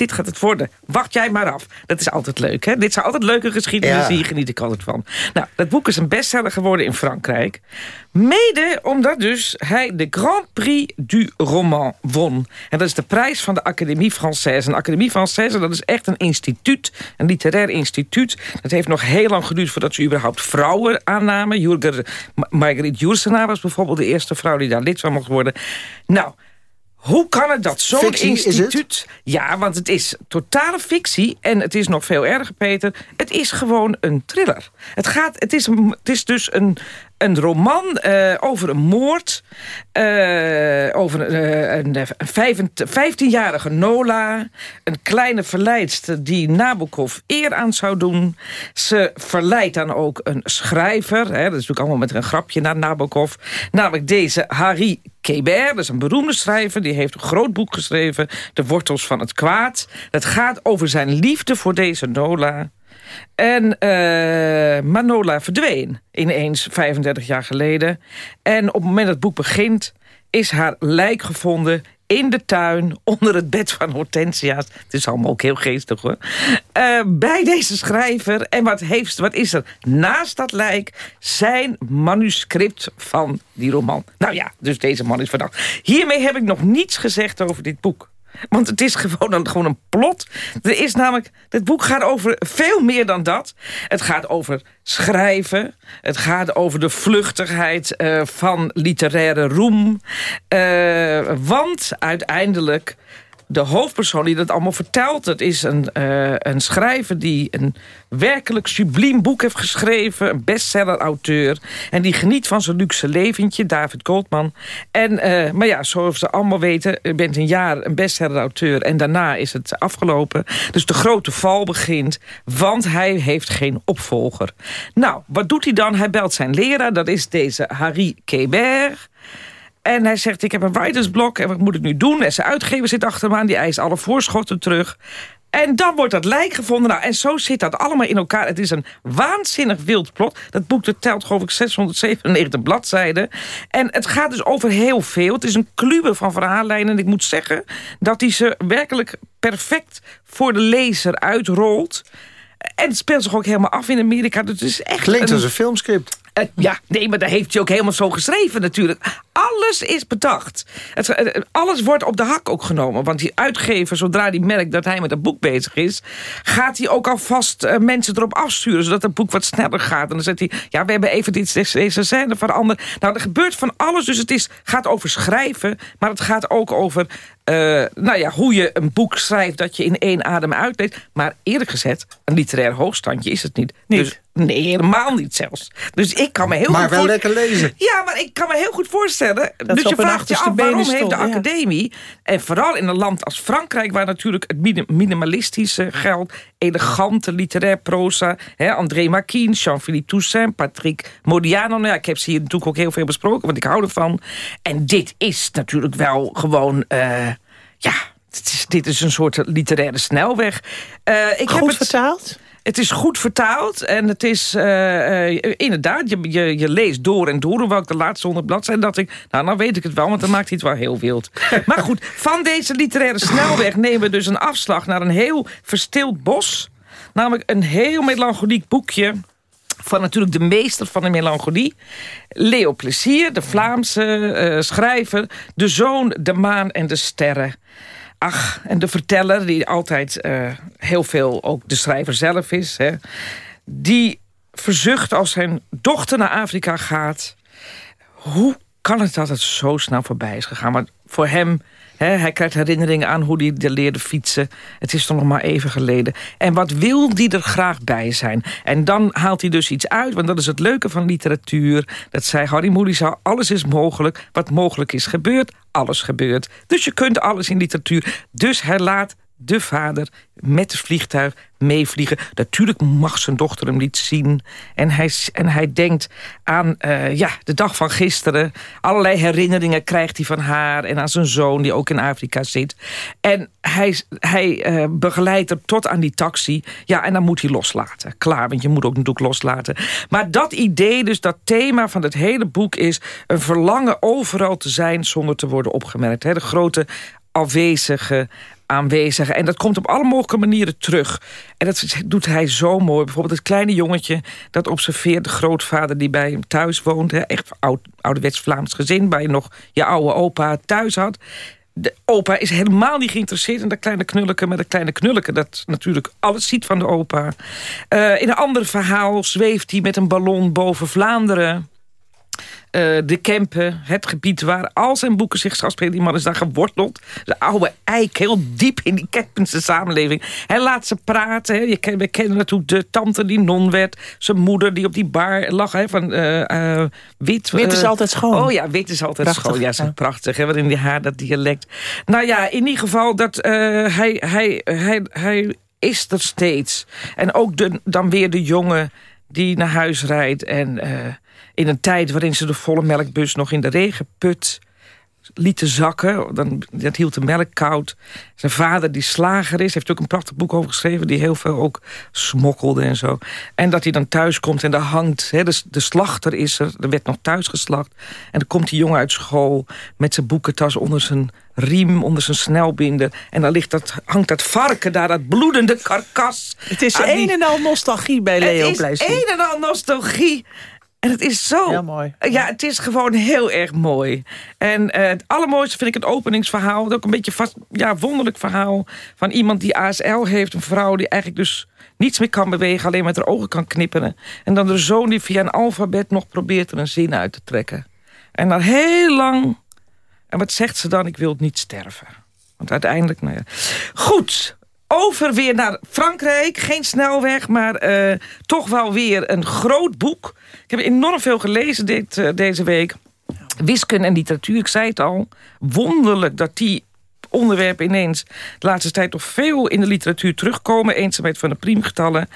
dit gaat het worden. Wacht jij maar af. Dat is altijd leuk, hè? Dit zijn altijd leuke geschiedenis, Ja. hier geniet ik altijd van. Nou, dat boek is een bestseller geworden in Frankrijk. Mede omdat dus hij de Grand Prix du Roman won. En dat is de prijs van de Académie Française. Een Académie Française, dat is echt een instituut, een literair instituut. Dat heeft nog heel lang geduurd voordat ze überhaupt vrouwen aannamen. Jurger, Ma- Marguerite Yourcenar was bijvoorbeeld de eerste vrouw die daar lid van mocht worden. Nou, hoe kan het dat zo'n instituut... Ja, want het is totale fictie. En het is nog veel erger, Peter. Het is gewoon een thriller. Het, gaat, het, is, het is dus een, een roman eh, over een moord. eh, over eh, een, een vijfent- 15-jarige Nola. Een kleine verleidster die Nabokov eer aan zou doen. Ze verleidt dan ook een schrijver. Hè, dat is natuurlijk allemaal met een grapje naar Nabokov. Namelijk deze Harry Keber, dat is een beroemde schrijver. Die heeft een groot boek geschreven, De Wortels van het Kwaad. Dat gaat over zijn liefde voor deze Nola. En eh, Manola verdween ineens 35 jaar geleden. En op het moment dat het boek begint... is haar lijk gevonden in de tuin, onder het bed van hortensia's. Het is allemaal ook heel geestig, hoor. Eh, bij deze schrijver. En wat, heeft, wat is er naast dat lijk? Zijn manuscript van die roman. Nou ja, dus deze man is verdacht. Hiermee heb ik nog niets gezegd over dit boek. Want het is gewoon een, gewoon een plot. Er is namelijk, dit boek gaat over veel meer dan dat. Het gaat over schrijven. Het gaat over de vluchtigheid eh, van literaire roem. Eh, want uiteindelijk de hoofdpersoon die dat allemaal vertelt... dat is een, eh, een schrijver die een werkelijk subliem boek heeft geschreven... een bestseller-auteur. En die geniet van zijn luxe leventje, David Goldman. En, eh, maar ja, zoals ze allemaal weten... je bent een jaar een bestseller-auteur... en daarna is het afgelopen. Dus de grote val begint, want hij heeft geen opvolger. Nou, wat doet hij dan? Hij belt zijn leraar, dat is deze Harry Keber... En hij zegt, ik heb een writersblok en wat moet ik nu doen? En zijn uitgever zit achter me aan, die eist alle voorschotten terug. En dan wordt dat lijk gevonden. Nou, en zo zit dat allemaal in elkaar. Het is een waanzinnig wild plot. Dat boek dat telt geloof ik 697 bladzijden. En het gaat dus over heel veel. Het is een kluwe van verhaallijnen. En ik moet zeggen dat hij ze werkelijk perfect voor de lezer uitrolt. En het speelt zich ook helemaal af in Amerika. Dus het is echt Klinkt als een filmscript. Eh, ja, nee, maar daar heeft hij ook helemaal zo geschreven natuurlijk. Alles is bedacht. Het, eh, alles wordt op de hak ook genomen. Want die uitgever, zodra die merkt dat hij met een boek bezig is... gaat hij ook alvast eh, mensen erop afsturen... zodat het boek wat sneller gaat. En dan zegt hij, ja, we hebben even dit, deze scène veranderd. Nou, er gebeurt van alles. Dus het is, gaat over schrijven, maar het gaat ook over... nou ja, hoe je een boek schrijft dat je in één adem uitleest. Maar eerlijk gezegd, een literair hoogstandje is het niet. Dus, nee, helemaal niet zelfs. Dus ik kan me heel Maar goed wel voor- lekker lezen. Ja, maar ik kan me heel goed voorstellen. Dat dus je vraagt je af, waarom heeft de ja. academie... en vooral in een land als Frankrijk... waar natuurlijk het minim- minimalistische geldt... elegante literair proza... Hè, André Marquin, Jean-Philippe Toussaint... Patrick Modiano. Nou ja, ik heb ze hier natuurlijk ook heel veel besproken... want ik hou ervan. En dit is natuurlijk wel gewoon... eh, ja, dit is, dit is een soort literaire snelweg. Eh, ik heb Goed het, vertaald? Het is goed vertaald en het is eh, eh, inderdaad, je, je, je leest door en door. Hoewel ik de laatste honderd bladzijden dacht ik, nou dan weet ik het wel, want dan maakt hij het wel heel wild. maar goed, van deze literaire snelweg nemen we dus een afslag naar een heel verstild bos. Namelijk een heel melancholiek boekje van natuurlijk de meester van de melancholie. Leo Plezier, de Vlaamse eh, schrijver. De zoon, de maan en de sterren. Ach, en de verteller, die altijd eh, heel veel ook de schrijver zelf is... Hè, die verzucht als zijn dochter naar Afrika gaat... hoe kan het dat het zo snel voorbij is gegaan? Maar voor hem, hè, hij krijgt herinneringen aan hoe hij de leerde fietsen. Het is toch nog maar even geleden. En wat wil die er graag bij zijn? En dan haalt hij dus iets uit, want dat is het leuke van literatuur. Dat zei Harry Mulisch alles is mogelijk. Wat mogelijk is gebeurd, alles gebeurt. Dus je kunt alles in literatuur. Dus hij laat de vader met het vliegtuig meevliegen. Natuurlijk mag zijn dochter hem niet zien. En hij, en hij denkt aan uh, ja, de dag van gisteren. Allerlei herinneringen krijgt hij van haar... en aan zijn zoon die ook in Afrika zit. En hij, hij uh, begeleidt er tot aan die taxi. Ja, en dan moet hij loslaten. Klaar, want je moet ook natuurlijk loslaten. Maar dat idee, dus dat thema van het hele boek is... een verlangen overal te zijn zonder te worden opgemerkt. De grote afwezige aanwezig. En dat komt op alle mogelijke manieren terug. En dat doet hij zo mooi. Bijvoorbeeld het kleine jongetje dat observeert de grootvader die bij hem thuis woont. Echt oud, ouderwets Vlaams gezin, waar je nog je oude opa thuis had. De opa is helemaal niet geïnteresseerd in dat kleine knulleke... maar dat kleine knulleke dat natuurlijk alles ziet van de opa. Uh, in een ander verhaal zweeft hij met een ballon boven Vlaanderen... Uh, de Kempen, het gebied waar al zijn boeken zich afspelen. Die man is daar geworteld. De oude eik, heel diep in die Kempense samenleving. Hij laat ze praten. Hè. Je, we kennen natuurlijk de tante die non werd. Zijn moeder die op die bar lag. Hè, van, uh, uh, wit, wit is altijd schoon. Oh ja, wit is altijd prachtig, schoon. Ja, zo ja. prachtig. Hè, waarin die haar, dat dialect. Nou ja, in ieder geval, dat, hij, hij, hij, hij is er steeds. En ook de, dan weer de jongen die naar huis rijdt en in een tijd waarin ze de volle melkbus nog in de regenput lieten zakken. Dan, dat hield de melk koud. Zijn vader, die slager is, heeft ook een prachtig boek over geschreven... die heel veel ook smokkelde en zo. En dat hij dan thuis komt en daar hangt... Hè, de, de slachter is er, er werd nog thuis geslacht. En dan komt die jongen uit school met zijn boekentas onder zijn riem, onder zijn snelbinder. En dan ligt dat, hangt dat varken daar, dat bloedende karkas. Het is een en al nostalgie bij Leo Het is een en al nostalgie. En het is zo... Heel mooi. Ja, het is gewoon heel erg mooi. En uh, het allermooiste vind ik het openingsverhaal. Ook een beetje vast, ja, wonderlijk verhaal van iemand die ASL heeft. Een vrouw die eigenlijk dus niets meer kan bewegen. Alleen met haar ogen kan knipperen. En dan de zoon die via een alfabet nog probeert er een zin uit te trekken. En dan heel lang... En wat zegt ze dan? Ik wil niet sterven. Want uiteindelijk, nou ja. Goed, over weer naar Frankrijk. Geen snelweg, maar uh, toch wel weer een groot boek. Ik heb enorm veel gelezen dit, uh, deze week. Wiskunde en literatuur, ik zei het al. Wonderlijk dat die onderwerpen ineens de laatste tijd toch veel in de literatuur terugkomen. Eenzaamheid van de priemgetallen.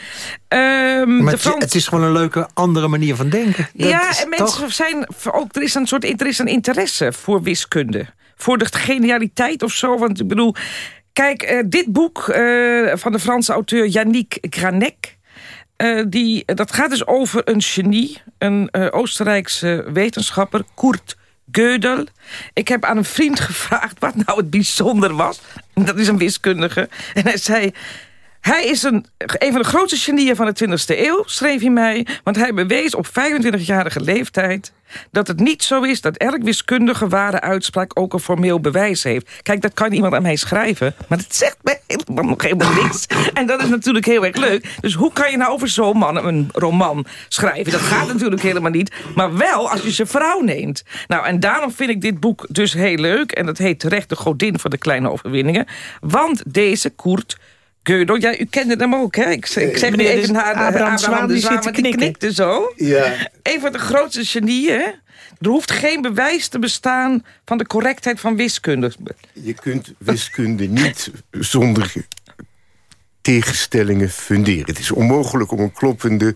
Um, maar Frans... het is gewoon een leuke andere manier van denken. Dat ja, en mensen toch... zijn ook, er is een soort er is een interesse voor wiskunde. Voor de genialiteit of zo. Want ik bedoel, Kijk, uh, dit boek uh, van de Franse auteur Yannick Granek... Uh, die, dat gaat dus over een genie, een Oostenrijkse wetenschapper, Kurt Gödel. Ik heb aan een vriend gevraagd wat nou het bijzonder was. Dat is een wiskundige. En hij zei... Hij is een, een van de grootste genieën van de 20e eeuw, schreef hij mij. Want hij bewees op 25-jarige leeftijd dat het niet zo is dat elk wiskundige ware uitspraak ook een formeel bewijs heeft. Kijk, dat kan iemand aan mij schrijven, maar dat zegt mij helemaal nog helemaal niks. En dat is natuurlijk heel erg leuk. Dus hoe kan je nou over zo'n man een roman schrijven? Dat gaat natuurlijk helemaal niet, maar wel als je zijn vrouw neemt. Nou, en daarom vind ik dit boek dus heel leuk. En dat heet terecht de godin van de kleine overwinningen. Want deze Koert Ja, u kende hem ook, hè? Ik, ik zeg nu even naar Abraham, Abraham Zwaan, die knikken. knikte zo. Ja. Een van de grootste genieën, Er hoeft geen bewijs te bestaan van de correctheid van wiskunde. Je kunt wiskunde niet zonder tegenstellingen funderen. Het is onmogelijk om een kloppende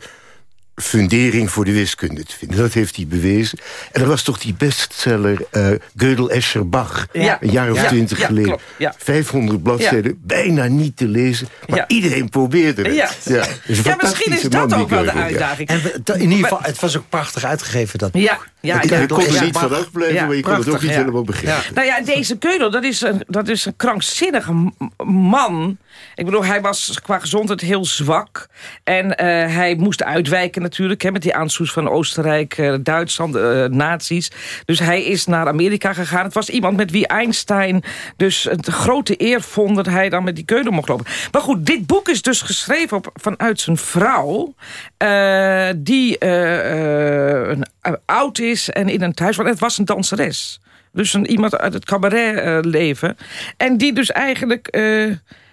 fundering voor de wiskunde te vinden. Dat heeft hij bewezen. En er was toch die bestseller uh, Gödel Escher Bach. Ja. Een jaar of twintig geleden. 500 bladzijden, bijna niet te lezen. Maar iedereen probeerde het. Ja, ja. misschien is dat ook wel de uitdaging. En in ieder geval, het was ook prachtig uitgegeven. Dat ja, ja, je kon er niet van afblijven, maar je kon het ook niet helemaal begrijpen. Nou ja, deze Gödel, dat is een, dat is een krankzinnige man... Ik bedoel, hij was qua gezondheid heel zwak. En uh, hij moest uitwijken natuurlijk. Hè, met die aansoes van Oostenrijk, uh, Duitsland, uh, nazi's. Dus hij is naar Amerika gegaan. Het was iemand met wie Einstein dus een grote eer vond... dat hij dan met die keulen mocht lopen. Maar goed, dit boek is dus geschreven op, vanuit zijn vrouw... die een, oud is en in een thuis... Want het was een danseres. Dus een, iemand uit het cabaretleven. en die dus eigenlijk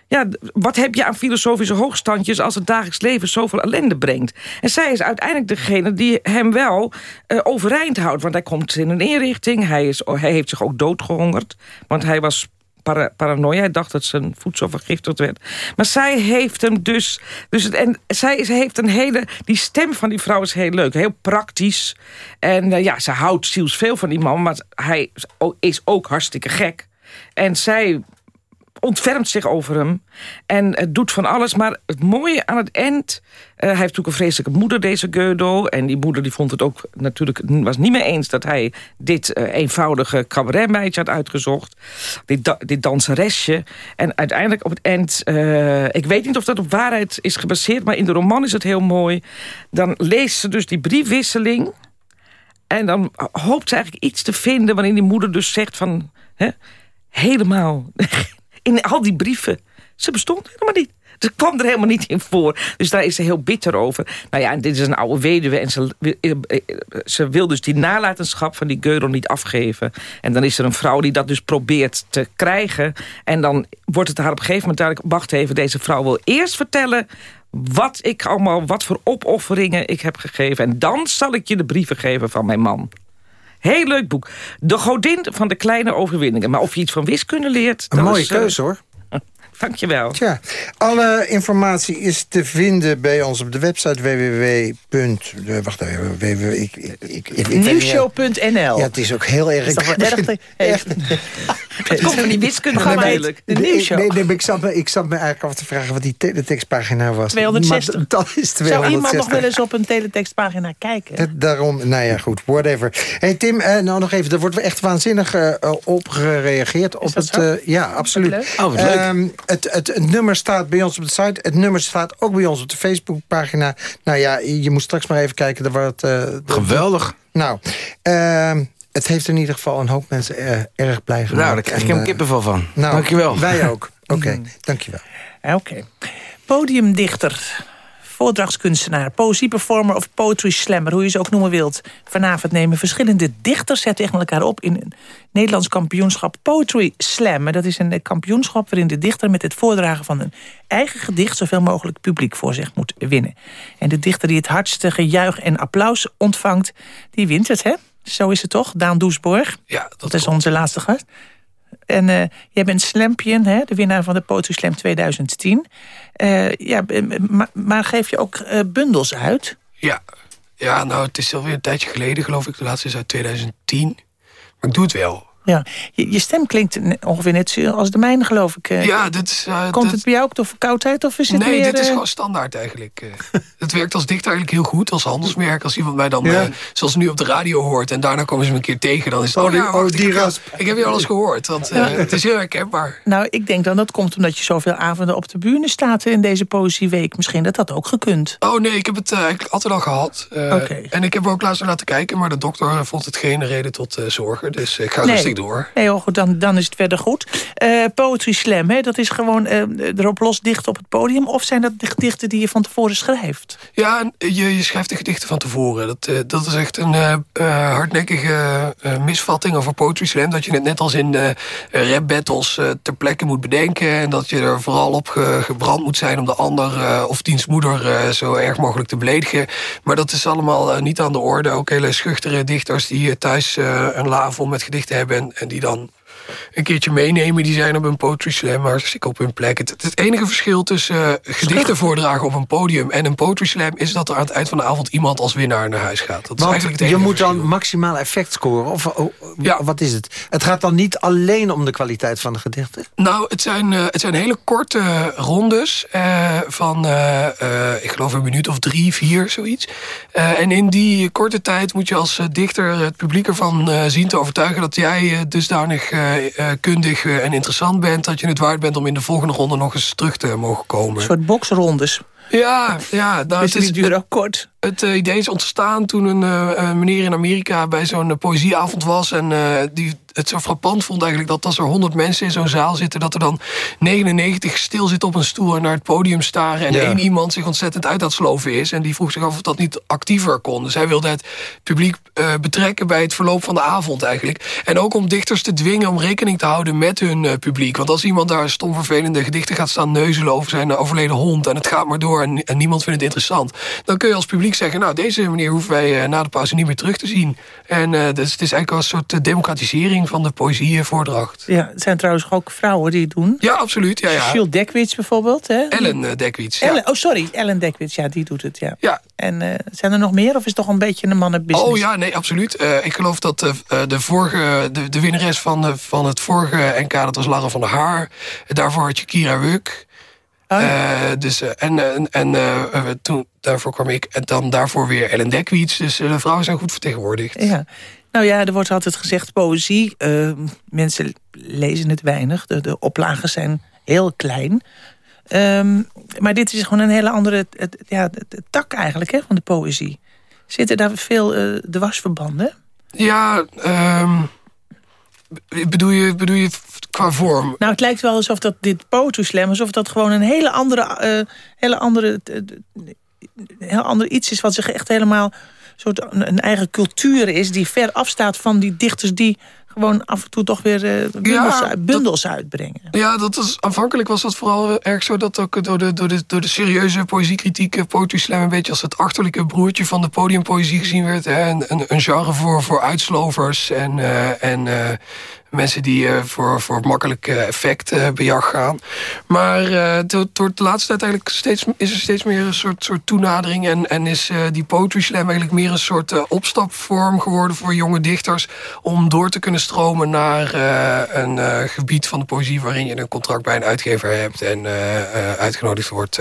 ja, wat heb je aan filosofische hoogstandjes... als het dagelijks leven zoveel ellende brengt? En zij is uiteindelijk degene die hem wel overeind houdt. Want hij komt in een inrichting. Hij, is, hij heeft zich ook doodgehongerd. Want hij was para paranoia. Hij dacht dat zijn voedsel vergiftigd werd. Maar zij heeft hem dus... dus het, en zij is, heeft een hele... Die stem van die vrouw is heel leuk. Heel praktisch. En uh, ja, ze houdt zielsveel van die man. Maar hij is ook hartstikke gek. En zij ontfermt zich over hem. En uh, doet van alles. Maar het mooie aan het eind... Uh, hij heeft natuurlijk een vreselijke moeder, deze Gödel. En die moeder die vond het ook natuurlijk... was niet meer eens dat hij dit uh, eenvoudige cabaretmeidje had uitgezocht. Dit, dit danseresje. En uiteindelijk op het eind... ik weet niet of dat op waarheid is gebaseerd... maar in de roman is het heel mooi. Dan leest ze dus die briefwisseling... En dan hoopt ze eigenlijk iets te vinden... waarin die moeder dus zegt van... Hè, helemaal in al die brieven. Ze bestond helemaal niet. Ze kwam er helemaal niet in voor. Dus daar is ze heel bitter over. Nou ja, en dit is een oude weduwe. En ze, eh, eh, ze wil dus die nalatenschap van die Geudel niet afgeven. En dan is er een vrouw die dat dus probeert te krijgen. En dan wordt het haar op een gegeven moment duidelijk... wacht even, deze vrouw wil eerst vertellen wat ik allemaal, wat voor opofferingen ik heb gegeven. En dan zal ik je de brieven geven van mijn man. Heel leuk boek. De godin van de kleine overwinningen. Maar of je iets van wiskunde leert... Een mooie is, keuze hoor. Dankjewel. Tja, alle informatie is te vinden bij ons op de website www. Wacht even, www. Ik, ik, ik, ik Nieuwshow.nl. Ja, het is ook heel erg. Dat erg? Echt. Het komt van die wiskunde natuurlijk. De nieuwsshow. Nee, nee, ik, zat me, ik zat me eigenlijk af te vragen wat die teletextpagina was. 260. Maar dat is 260. Zou iemand nog wel eens op een teletextpagina kijken? Het, daarom, nou ja, goed, whatever. hey Tim, eh, nou nog even, er wordt echt waanzinnig uh, op gereageerd. Op het, uh, ja, absoluut. Oh, wat leuk. Het, het, het, nummer staat bij ons op de site. Het nummer staat ook bij ons op de Facebookpagina. Nou ja, je moet straks maar even kijken. Er wordt, uh, Geweldig. Nou, uh, het heeft in ieder geval een hoop mensen er, erg blij gemaakt. Nou, daar krijg ik hem kippenvel van. Nou, dankjewel. Wij ook. Oké, okay, dankjewel. Oké. Okay. Podiumdichter voordrachtskunstenaar, poëzieperformer of poetry slammer, hoe je ze ook noemen wilt. Vanavond nemen verschillende dichters het tegen elkaar op in een Nederlands kampioenschap Poetry Slam. Dat is een kampioenschap waarin de dichter met het voordragen van een eigen gedicht zoveel mogelijk publiek voor zich moet winnen. En de dichter die het hardste gejuich en applaus ontvangt, die wint het, hè? Zo is het toch, Daan Doesborg? Ja, dat, dat is onze laatste gast. En uh, jij bent Slampion, hè, de winnaar van de Poetry Slam 2010. Uh, ja, maar, maar, geef je ook bundels uit? Ja. ja, nou het is alweer een tijdje geleden geloof ik. De laatste is uit 2010. Maar ik doe het wel. Ja, je, je, stem klinkt ongeveer net als de mijne, geloof ik. Ja, dit is, uh, Komt dit... het bij jou ook door verkoudheid? Of is het nee, meer, dit is uh... gewoon standaard eigenlijk. Het werkt als dichter eigenlijk heel goed, als handelsmerk. Als iemand mij dan, ja. zoals nu op de radio hoort... en daarna komen ze me een keer tegen, dan is het... Oh, die, wacht, oh, die ik, rasp. Ik heb je alles gehoord. Want, ja. Het is heel herkenbaar. Nou, ik denk dan dat komt omdat je zoveel avonden op de bühne staat... in deze Poëzieweek. Misschien dat dat ook gekund. Oh nee, ik heb het eigenlijk altijd al gehad. Okay. En ik heb er ook laatst naar laten kijken... maar de dokter vond het geen reden tot zorgen. Dus ik ga nee. rustig door. Nee, hoor, goed, dan, dan is het verder goed. Uh, poetry slam, hè, dat is gewoon uh, erop los dichten op het podium... of zijn dat gedichten die je van tevoren schrijft? Ja, je, je schrijft de gedichten van tevoren. Dat, uh, dat is echt een hardnekkige misvatting over poetry slam... dat je het net als in rap battles ter plekke moet bedenken... en dat je er vooral op ge, gebrand moet zijn om de ander of diens moeder... zo erg mogelijk te beledigen. Maar dat is allemaal niet aan de orde. Ook hele schuchtere dichters die thuis een la vol met gedichten hebben... en, en die dan een keertje meenemen. Die zijn op een poetry slam hartstikke op hun plek. Het, het enige verschil tussen uh, gedichten voordragen op een podium... en een poetry slam is dat er aan het eind van de avond... iemand als winnaar naar huis gaat. Dat is eigenlijk het je moet verschil. dan maximaal effect scoren? Of oh, ja. wat is het? Het gaat dan niet alleen om de kwaliteit van de gedichten? Nou, het zijn, uh, het zijn hele korte rondes... Uh, van, ik geloof een minuut of drie, vier, zoiets. en in die korte tijd moet je als dichter het publiek ervan zien te overtuigen... dat jij dusdanig uh, kundig uh, en interessant bent... dat je het waard bent om in de volgende ronde nog eens terug te mogen komen. Een soort boxrondes. Ja, ja. Nou, dus het is, duren ook kort. Het uh, idee is ontstaan toen een uh, meneer in Amerika bij zo'n poëzieavond was. En uh, die het zo frappant vond eigenlijk dat als er 100 mensen in zo'n zaal zitten... dat er dan 99 stil zitten op een stoel en naar het podium staren... en ja. één iemand zich ontzettend uit aan het sloven is. En die vroeg zich af of dat niet actiever kon. Dus hij wilde het publiek betrekken bij het verloop van de avond eigenlijk. En ook om dichters te dwingen om rekening te houden met hun publiek. Want als iemand daar stom vervelende gedichten gaat staan neuzelen... over zijn overleden hond en het gaat maar door door en, en, niemand vindt het interessant. Dan kun je als publiek zeggen, nou deze meneer hoeven wij uh, na de pauze niet meer terug te zien. En uh, dus het is eigenlijk wel een soort democratisering van de poëzievoordracht. Ja, het zijn trouwens ook vrouwen die het doen. Ja, absoluut. Ja, ja. Jules Dekwits bijvoorbeeld. Hè? Ellen Dekwits. Ellen, oh sorry, Ellen Dekwits, ja die doet het. Ja. ja. En zijn er nog meer of is het toch een beetje een mannenbusiness? Oh ja, nee, absoluut. ik geloof dat de vorige, de, de winnares van, van het vorige NK, dat was Lara van der Haar. Daarvoor had je Kira Wuk. Oh, ja. uh, dus, uh, en en uh, toen, daarvoor kwam ik. En dan daarvoor weer Ellen Dekwits. Dus de vrouwen zijn goed vertegenwoordigd. Ja. Nou ja, er wordt altijd gezegd poëzie. mensen lezen het weinig. De, de oplagen zijn heel klein. Um, maar dit is gewoon een hele andere het, ja, de, tak eigenlijk hè, van de poëzie. Zitten daar veel dwarsverbanden? Ja, um, bedoel, je, bedoel je qua vorm? Nou, het lijkt wel alsof dat dit poetry slam... alsof dat gewoon een hele andere, uh, hele andere, uh, heel ander iets is... wat zich echt helemaal soort een eigen cultuur is... die ver afstaat van die dichters die gewoon af en toe toch weer uh, bundels, ja, bundels uitbrengen. Ja, dat is, aanvankelijk was dat vooral erg zo... dat ook door de, door de, door de serieuze poëziekritiek... Poetry Slam een beetje als het achterlijke broertje van de podiumpoëzie gezien werd. Hè? Een, een, een genre voor, voor uitslovers en, uh, en uh, mensen die uh, voor, voor makkelijk effect uh, bejag gaan. Maar uh, door de laatste tijd eigenlijk steeds, is er steeds meer een soort, soort toenadering. En, en is die poetry slam eigenlijk meer een soort opstapvorm geworden voor jonge dichters. Om door te kunnen stromen naar een gebied van de poëzie waarin je een contract bij een uitgever hebt. En uitgenodigd wordt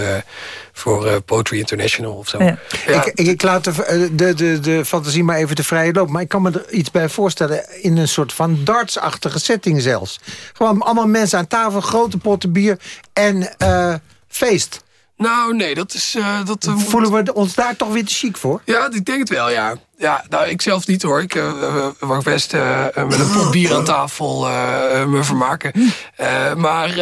voor uh, Poetry International of zo. Ja. Ik, ik, ik, laat de, de, de, de, fantasie maar even te vrije loop. Maar ik kan me er iets bij voorstellen in een soort van dartsachtige setting zelfs. Gewoon allemaal mensen aan tafel, grote potten bier en uh, feest. Nou, nee, dat is... Uh, dat, uh, Voelen we ons daar toch weer te chic voor? Ja, ik denk het wel, ja. Ja, nou, ik zelf niet hoor. Ik uh, mag best met een pot bier aan tafel me vermaken. maar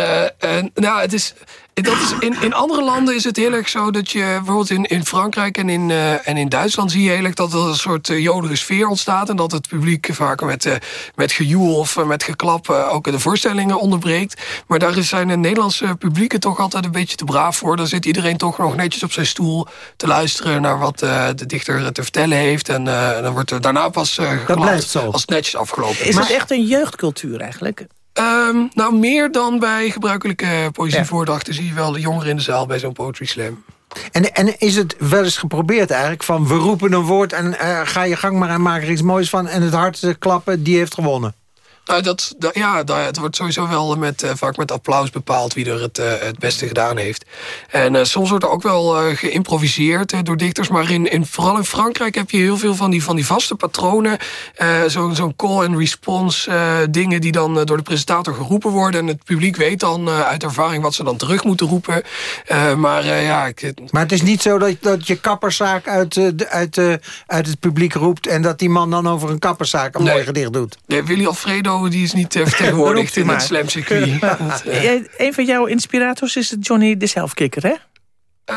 nou, het is dat is, in, in andere landen is het heel erg zo dat je bijvoorbeeld in, in Frankrijk en in, uh, en in Duitsland zie je eigenlijk dat er een soort uh, jodige sfeer ontstaat. En dat het publiek vaak met, uh, met gejoel of met geklap ook de voorstellingen onderbreekt. Maar daar zijn de Nederlandse publieken toch altijd een beetje te braaf voor. Dan zit iedereen toch nog netjes op zijn stoel te luisteren naar wat de dichter te vertellen heeft. En dan wordt er daarna pas geklapt als het netjes afgelopen is. Is het echt een jeugdcultuur eigenlijk? Um, nou, meer dan bij gebruikelijke poëzievoordrachten... zie je wel de jongeren in de zaal bij zo'n poetry slam. En, en is het wel eens geprobeerd eigenlijk? Van we roepen een woord en uh, ga je gang maar en maak er iets moois van... en het hardste klappen, die heeft gewonnen. Nou, dat, dat, ja, dat, het wordt sowieso wel met, uh, vaak met applaus bepaald wie er het, uh, het beste gedaan heeft. En uh, soms wordt er ook wel geïmproviseerd door dichters. Maar in, in, vooral in Frankrijk heb je heel veel van die, van die vaste patronen. Zo'n zo call and response dingen die dan door de presentator geroepen worden. En het publiek weet dan uit ervaring wat ze dan terug moeten roepen. maar ja... Ik, maar het is niet zo dat, dat je kapperszaak uit, uit, uit het publiek roept... en dat die man dan over een kapperszaak een nee, mooi gedicht doet. Nee, Willy Alfredo die is niet uh, vertegenwoordigd in het slam circuit. Uh, een van jouw inspirators is Johnny de Zelfkikker, hè?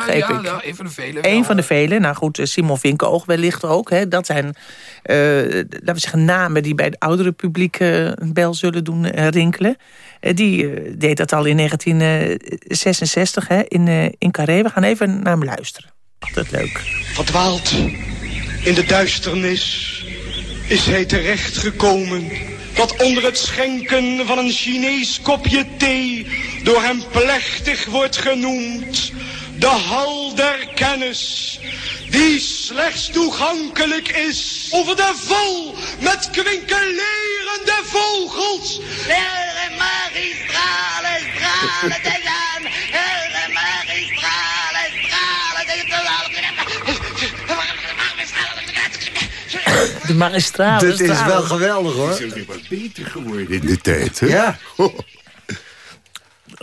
Uh, ja, een van de vele. Een van de vele. Nou goed, Simon Vinkoog wellicht ook. Hè. Dat zijn, uh, laten we zeggen, namen die bij het oudere publiek uh, een bel zullen doen rinkelen. die deed dat al in 1966 hè, in, in Carré. We gaan even naar hem luisteren. Altijd leuk. Verdwaald in de duisternis is hij terechtgekomen wat onder het schenken van een Chinees kopje thee door hem plechtig wordt genoemd de hal der kennis, die slechts toegankelijk is over de vol met kwinkelerende vogels. De magistrale Dit is wel geweldig hoor. Het is ook wat beter geworden in de tijd. Hè? Ja.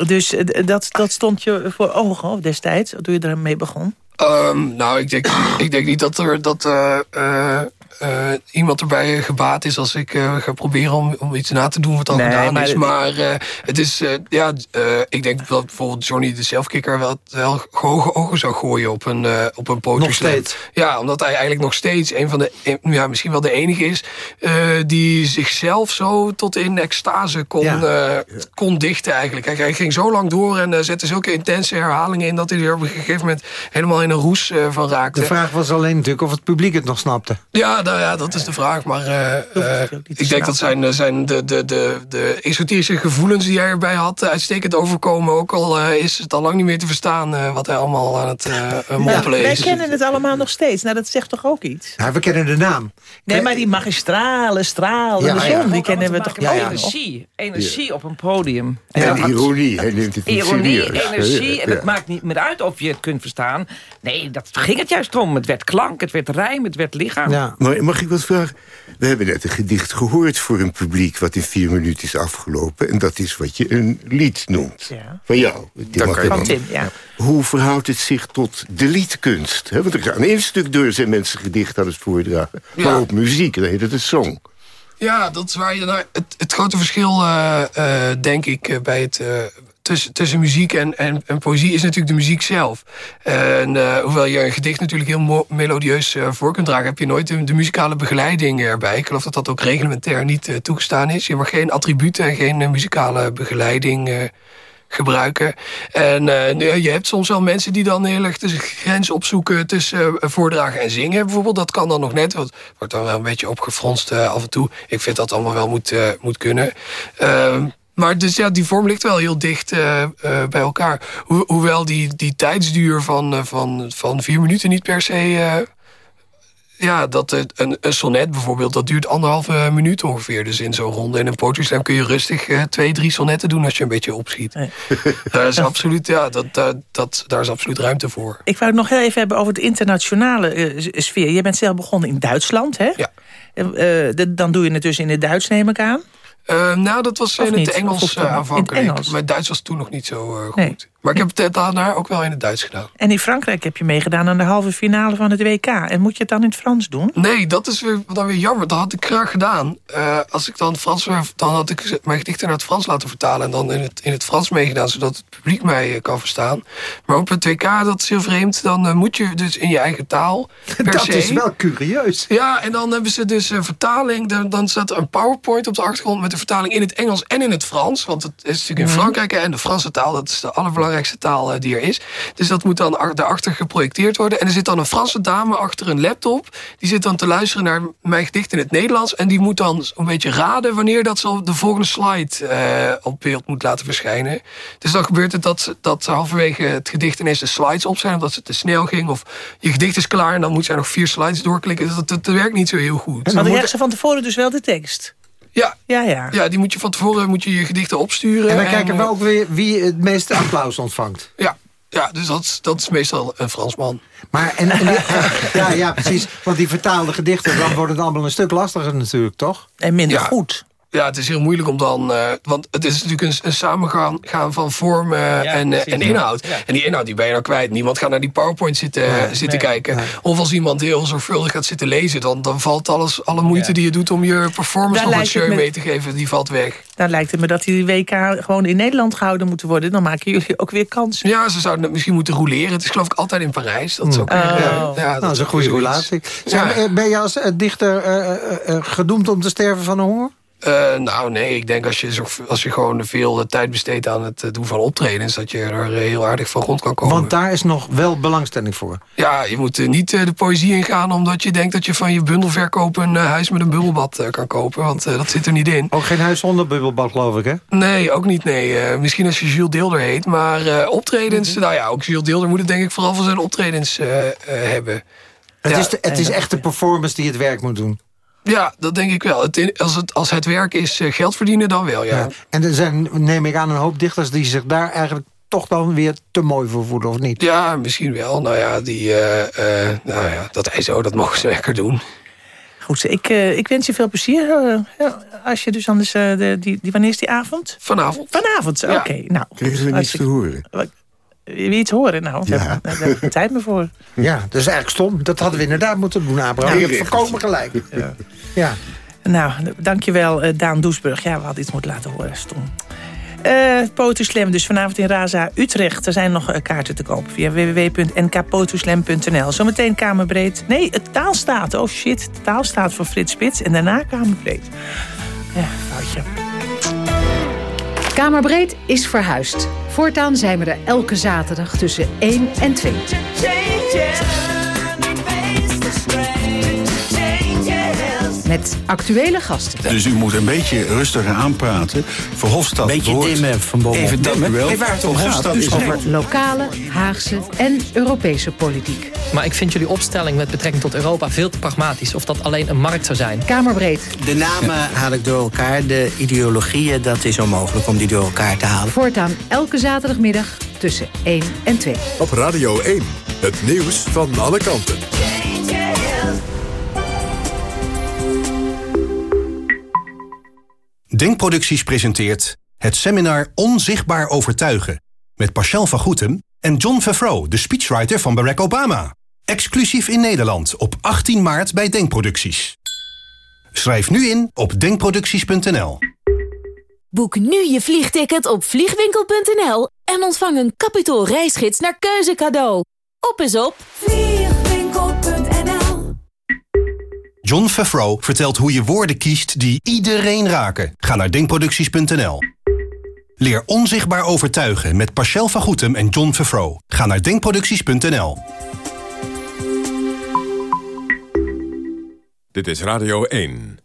Dus eh, dat, dat stond je voor ogen destijds, toen je ermee begon? Um, nou, ik denk, ik denk niet dat er... Dat, uh, uh, eh, iemand erbij gebaat is als ik eh, ga proberen om, om iets na te doen wat al Nee, gedaan maar is. Maar eh, het is, eh, ja, eh, ik denk dat bijvoorbeeld Johnny de zelfkikker wel, wel hoge ogen zou gooien op een, eh, op een Nog steeds. Ja, omdat hij eigenlijk nog steeds een van de, een- ja, misschien wel de enige is eh, die zichzelf zo tot in extase kon, eh, kon dichten eigenlijk. Hij, hij ging zo lang door en eh, zette zulke intense herhalingen in dat hij er op een gegeven moment helemaal in een roes eh, van raakte. De vraag was alleen natuurlijk of het publiek het nog snapte. Ja, nou ja, dat is de vraag. Maar eh, eh, ik denk dat zijn, eh, zijn de, de, de, de esoterische gevoelens die hij erbij had... uitstekend overkomen. Ook al eh, is het al lang niet meer te verstaan... eh, wat hij allemaal aan het mompelen wij is. kennen het allemaal nog steeds. Nou, dat zegt toch ook iets? Ja, we kennen de naam. Nee, maar die magistrale straal en de zon, die kennen we toch Ja, ja. Energie, energie op een podium. En had- ironie, hij neemt het niet Ironie, serieus. energie, Ja, en het ja. maakt niet meer uit of je het kunt verstaan. Nee, dat ging het juist om. Het werd klank, het werd rijm, het werd lichaam. Maar mag ik wat vragen? We hebben net een gedicht gehoord voor een publiek... wat in vier minuten is afgelopen. En dat is wat je een lied noemt. Van jou, Tim Van. Tim, ja. Hoe verhoudt het zich tot de liedkunst? hè? Want er aan één stuk door zijn mensen gedicht aan het voordragen. Ja. Maar ook muziek, dan heet het een song. Ja, dat is waar je nou, het, het grote verschil, eh, eh, denk ik, eh, bij het. eh, Tussen, tussen muziek en, en, en poëzie is natuurlijk de muziek zelf. En eh, hoewel je een gedicht natuurlijk heel melodieus eh, voor kunt dragen, heb je nooit de, muzikale begeleiding erbij. Ik geloof dat dat ook reglementair niet eh, toegestaan is. Je mag geen attributen en geen muzikale begeleiding gebruiken. En je hebt soms wel mensen die dan heel erg de grens opzoeken tussen voordragen en zingen. Bijvoorbeeld, dat kan dan nog net. Want wordt dan wel een beetje opgefronst af en toe. Ik vind dat allemaal wel moet, moet kunnen. Maar dus ja, die vorm ligt wel heel dicht eh, eh, bij elkaar. Ho- hoewel die, die tijdsduur van, eh, van, van vier minuten niet per se... ja, dat een, een sonnet bijvoorbeeld, dat duurt anderhalve minuut ongeveer. Dus in zo'n ronde. En een poetry kun je rustig twee, drie sonnetten doen als je een beetje opschiet. Daar is absoluut, ja, dat, dat, dat, daar is absoluut ruimte voor. Ik wou het nog heel even hebben over de internationale sfeer. Je bent zelf begonnen in Duitsland, hè? Ja. Dan doe je het dus in het Duits, neem ik aan. Eh, nou, dat was in het Engels eh, aanvankelijk. Mijn Duits was toen nog niet zo eh, goed. Nee. Maar ik heb het daarna ook wel in het Duits gedaan. En in Frankrijk heb je meegedaan aan de halve finale van het WK. En moet je het dan in het Frans doen? Nee, dat is weer, dan weer jammer. Dat had ik graag gedaan. Eh, als ik dan Frans dan had ik mijn gedichten naar het Frans laten vertalen... en dan in het, in het Frans meegedaan, zodat het publiek mij eh, kan verstaan. Maar op het WK, dat is heel vreemd. Dan eh, moet je dus in je eigen taal, per Dat se. is wel curieus. Ja, en dan hebben ze dus een vertaling. Dan, dan staat er een PowerPoint op de achtergrond met de vertaling in het Engels en in het Frans. Want het is natuurlijk in Mhm. Frankrijk en de Franse taal, dat is de allerbelangrijkste taal eh, die er is. Dus dat moet dan ach- daarachter geprojecteerd worden. En er zit dan een Franse dame achter een laptop. Die zit dan te luisteren naar mijn gedicht in het Nederlands. En die moet dan een beetje raden wanneer dat ze op de volgende slide eh, op beeld moet laten verschijnen. Dus dan gebeurt het dat, dat halverwege het gedicht ineens de slides op zijn. Omdat het te snel ging. Of je gedicht is klaar en dan moet zij nog vier slides doorklikken. Dus dat, dat, dat werkt niet zo heel goed. Maar dan krijgen ze van tevoren dus wel de tekst. Ja. Ja, ja. Ja, die moet je van tevoren moet je, je gedichten opsturen. En dan kijken we ook weer wie het meeste applaus ontvangt. Ja, ja dus dat, is- dat is meestal een Fransman. Maar en, en die- ja, ja, precies. Want die vertaalde gedichten, dan wordt het allemaal een stuk lastiger natuurlijk, toch? En minder Ja. goed. Ja, het is heel moeilijk om dan... eh, want het is natuurlijk een, een samengaan gaan van vorm eh, en, eh, precies. en inhoud. Ja. En die inhoud die ben je nou kwijt. Niemand gaat naar die PowerPoint zitten, zitten nee, kijken. Of als iemand heel zorgvuldig gaat zitten lezen... dan, dan valt alles, alle moeite die je doet om je performance Daar nog het show me- mee te geven... die valt weg. Dan lijkt het me dat die WK gewoon in Nederland gehouden moeten worden. Dan maken jullie ook weer kans. Ja, ze zouden het misschien moeten roleren. Het is geloof ik altijd in Parijs. Dat is ook Oh. eh, ja, nou, dat is een goede relatie. Ben je als eh, dichter eh, eh, eh, gedoemd om te sterven van de honger? Eh, nou nee, ik denk als je, zo, als je gewoon veel eh, tijd besteedt aan het eh, doen van optredens... dat je er heel aardig van rond kan komen. Want daar is nog wel belangstelling voor. Ja, je moet niet eh, de poëzie ingaan omdat je denkt dat je van je bundelverkoop een eh, huis met een bubbelbad eh, kan kopen. Want eh, dat zit er niet in. Ook geen huis zonder bubbelbad, geloof ik, hè? Nee, ook niet. Nee. Eh, misschien als je Jules Deelder heet. Maar eh, optredens, nou ja, ook Jules Deelder moet het denk ik vooral van zijn optredens eh, eh, hebben. Het Ja. is, de- het is echt de performance die het werk moet doen. Ja, dat denk ik wel. Het, als, het, als het werk is eh, geld verdienen, dan wel, ja. Ja. En er zijn, neem ik aan, een hoop dichters die zich daar eigenlijk toch dan weer te mooi voor voelen, of niet? Ja, misschien wel. Nou ja, die, eh, eh, nou ja dat hij zo, dat mogen ze lekker doen. Goed, ik, eh, ik wens je veel plezier. ja, als je dus anders... eh, de, die, die, wanneer is die avond? Vanavond. Vanavond, Ja. oké. nou, Kregen we niets te horen? Wil je iets horen? Nou, daar Ja. heb ik geen tijd meer voor. Ja, dat is eigenlijk stom. Dat hadden we inderdaad moeten doen, Abraham. Je hebt voorkomen gelijk. Ja. Nou, dankjewel uh, Daan Doesburg. Ja, we hadden iets moeten laten horen, stom. Uh, dus vanavond in Raza Utrecht. Er zijn nog uh, kaarten te kopen via www.nkpoetryslam.nl. Zometeen Kamerbreed. Nee, het taalstaat. Oh shit, de taalstaat van Frits Spits. En daarna Kamerbreed. Ja, foutje. Kamerbreed is verhuisd. Voortaan zijn we er elke zaterdag tussen 1 en 2. Met actuele gasten. Dus u moet een beetje rustiger aanpraten. Verhofstadt Beetje wordt... dimmen, Van Bommel. Even Dank dimmen. u wel. Hey, waar het om gaat. Is Over lokale, Haagse en Europese politiek. Maar ik vind jullie opstelling met betrekking tot Europa veel te pragmatisch. Of dat alleen een markt zou zijn. Kamerbreed. De namen haal ik door elkaar. De ideologieën, dat is onmogelijk om die door elkaar te halen. Voortaan elke zaterdagmiddag tussen 1 en 2. Op Radio 1, het nieuws van alle kanten. Denkproducties presenteert het seminar Onzichtbaar Overtuigen... met Pascal van Goetem en John Favreau, de speechwriter van Barack Obama. Exclusief in Nederland op 18 maart bij Denkproducties. Schrijf nu in op denkproducties.nl. Boek nu je vliegticket op vliegwinkel.nl en ontvang een kapitaal reisgids naar keuze cadeau. Op is op John Favreau vertelt hoe je woorden kiest die iedereen raken. Ga naar denkproducties.nl. Leer onzichtbaar overtuigen met Pascal van Goetem en John Favreau. Ga naar denkproducties.nl. Dit is Radio 1.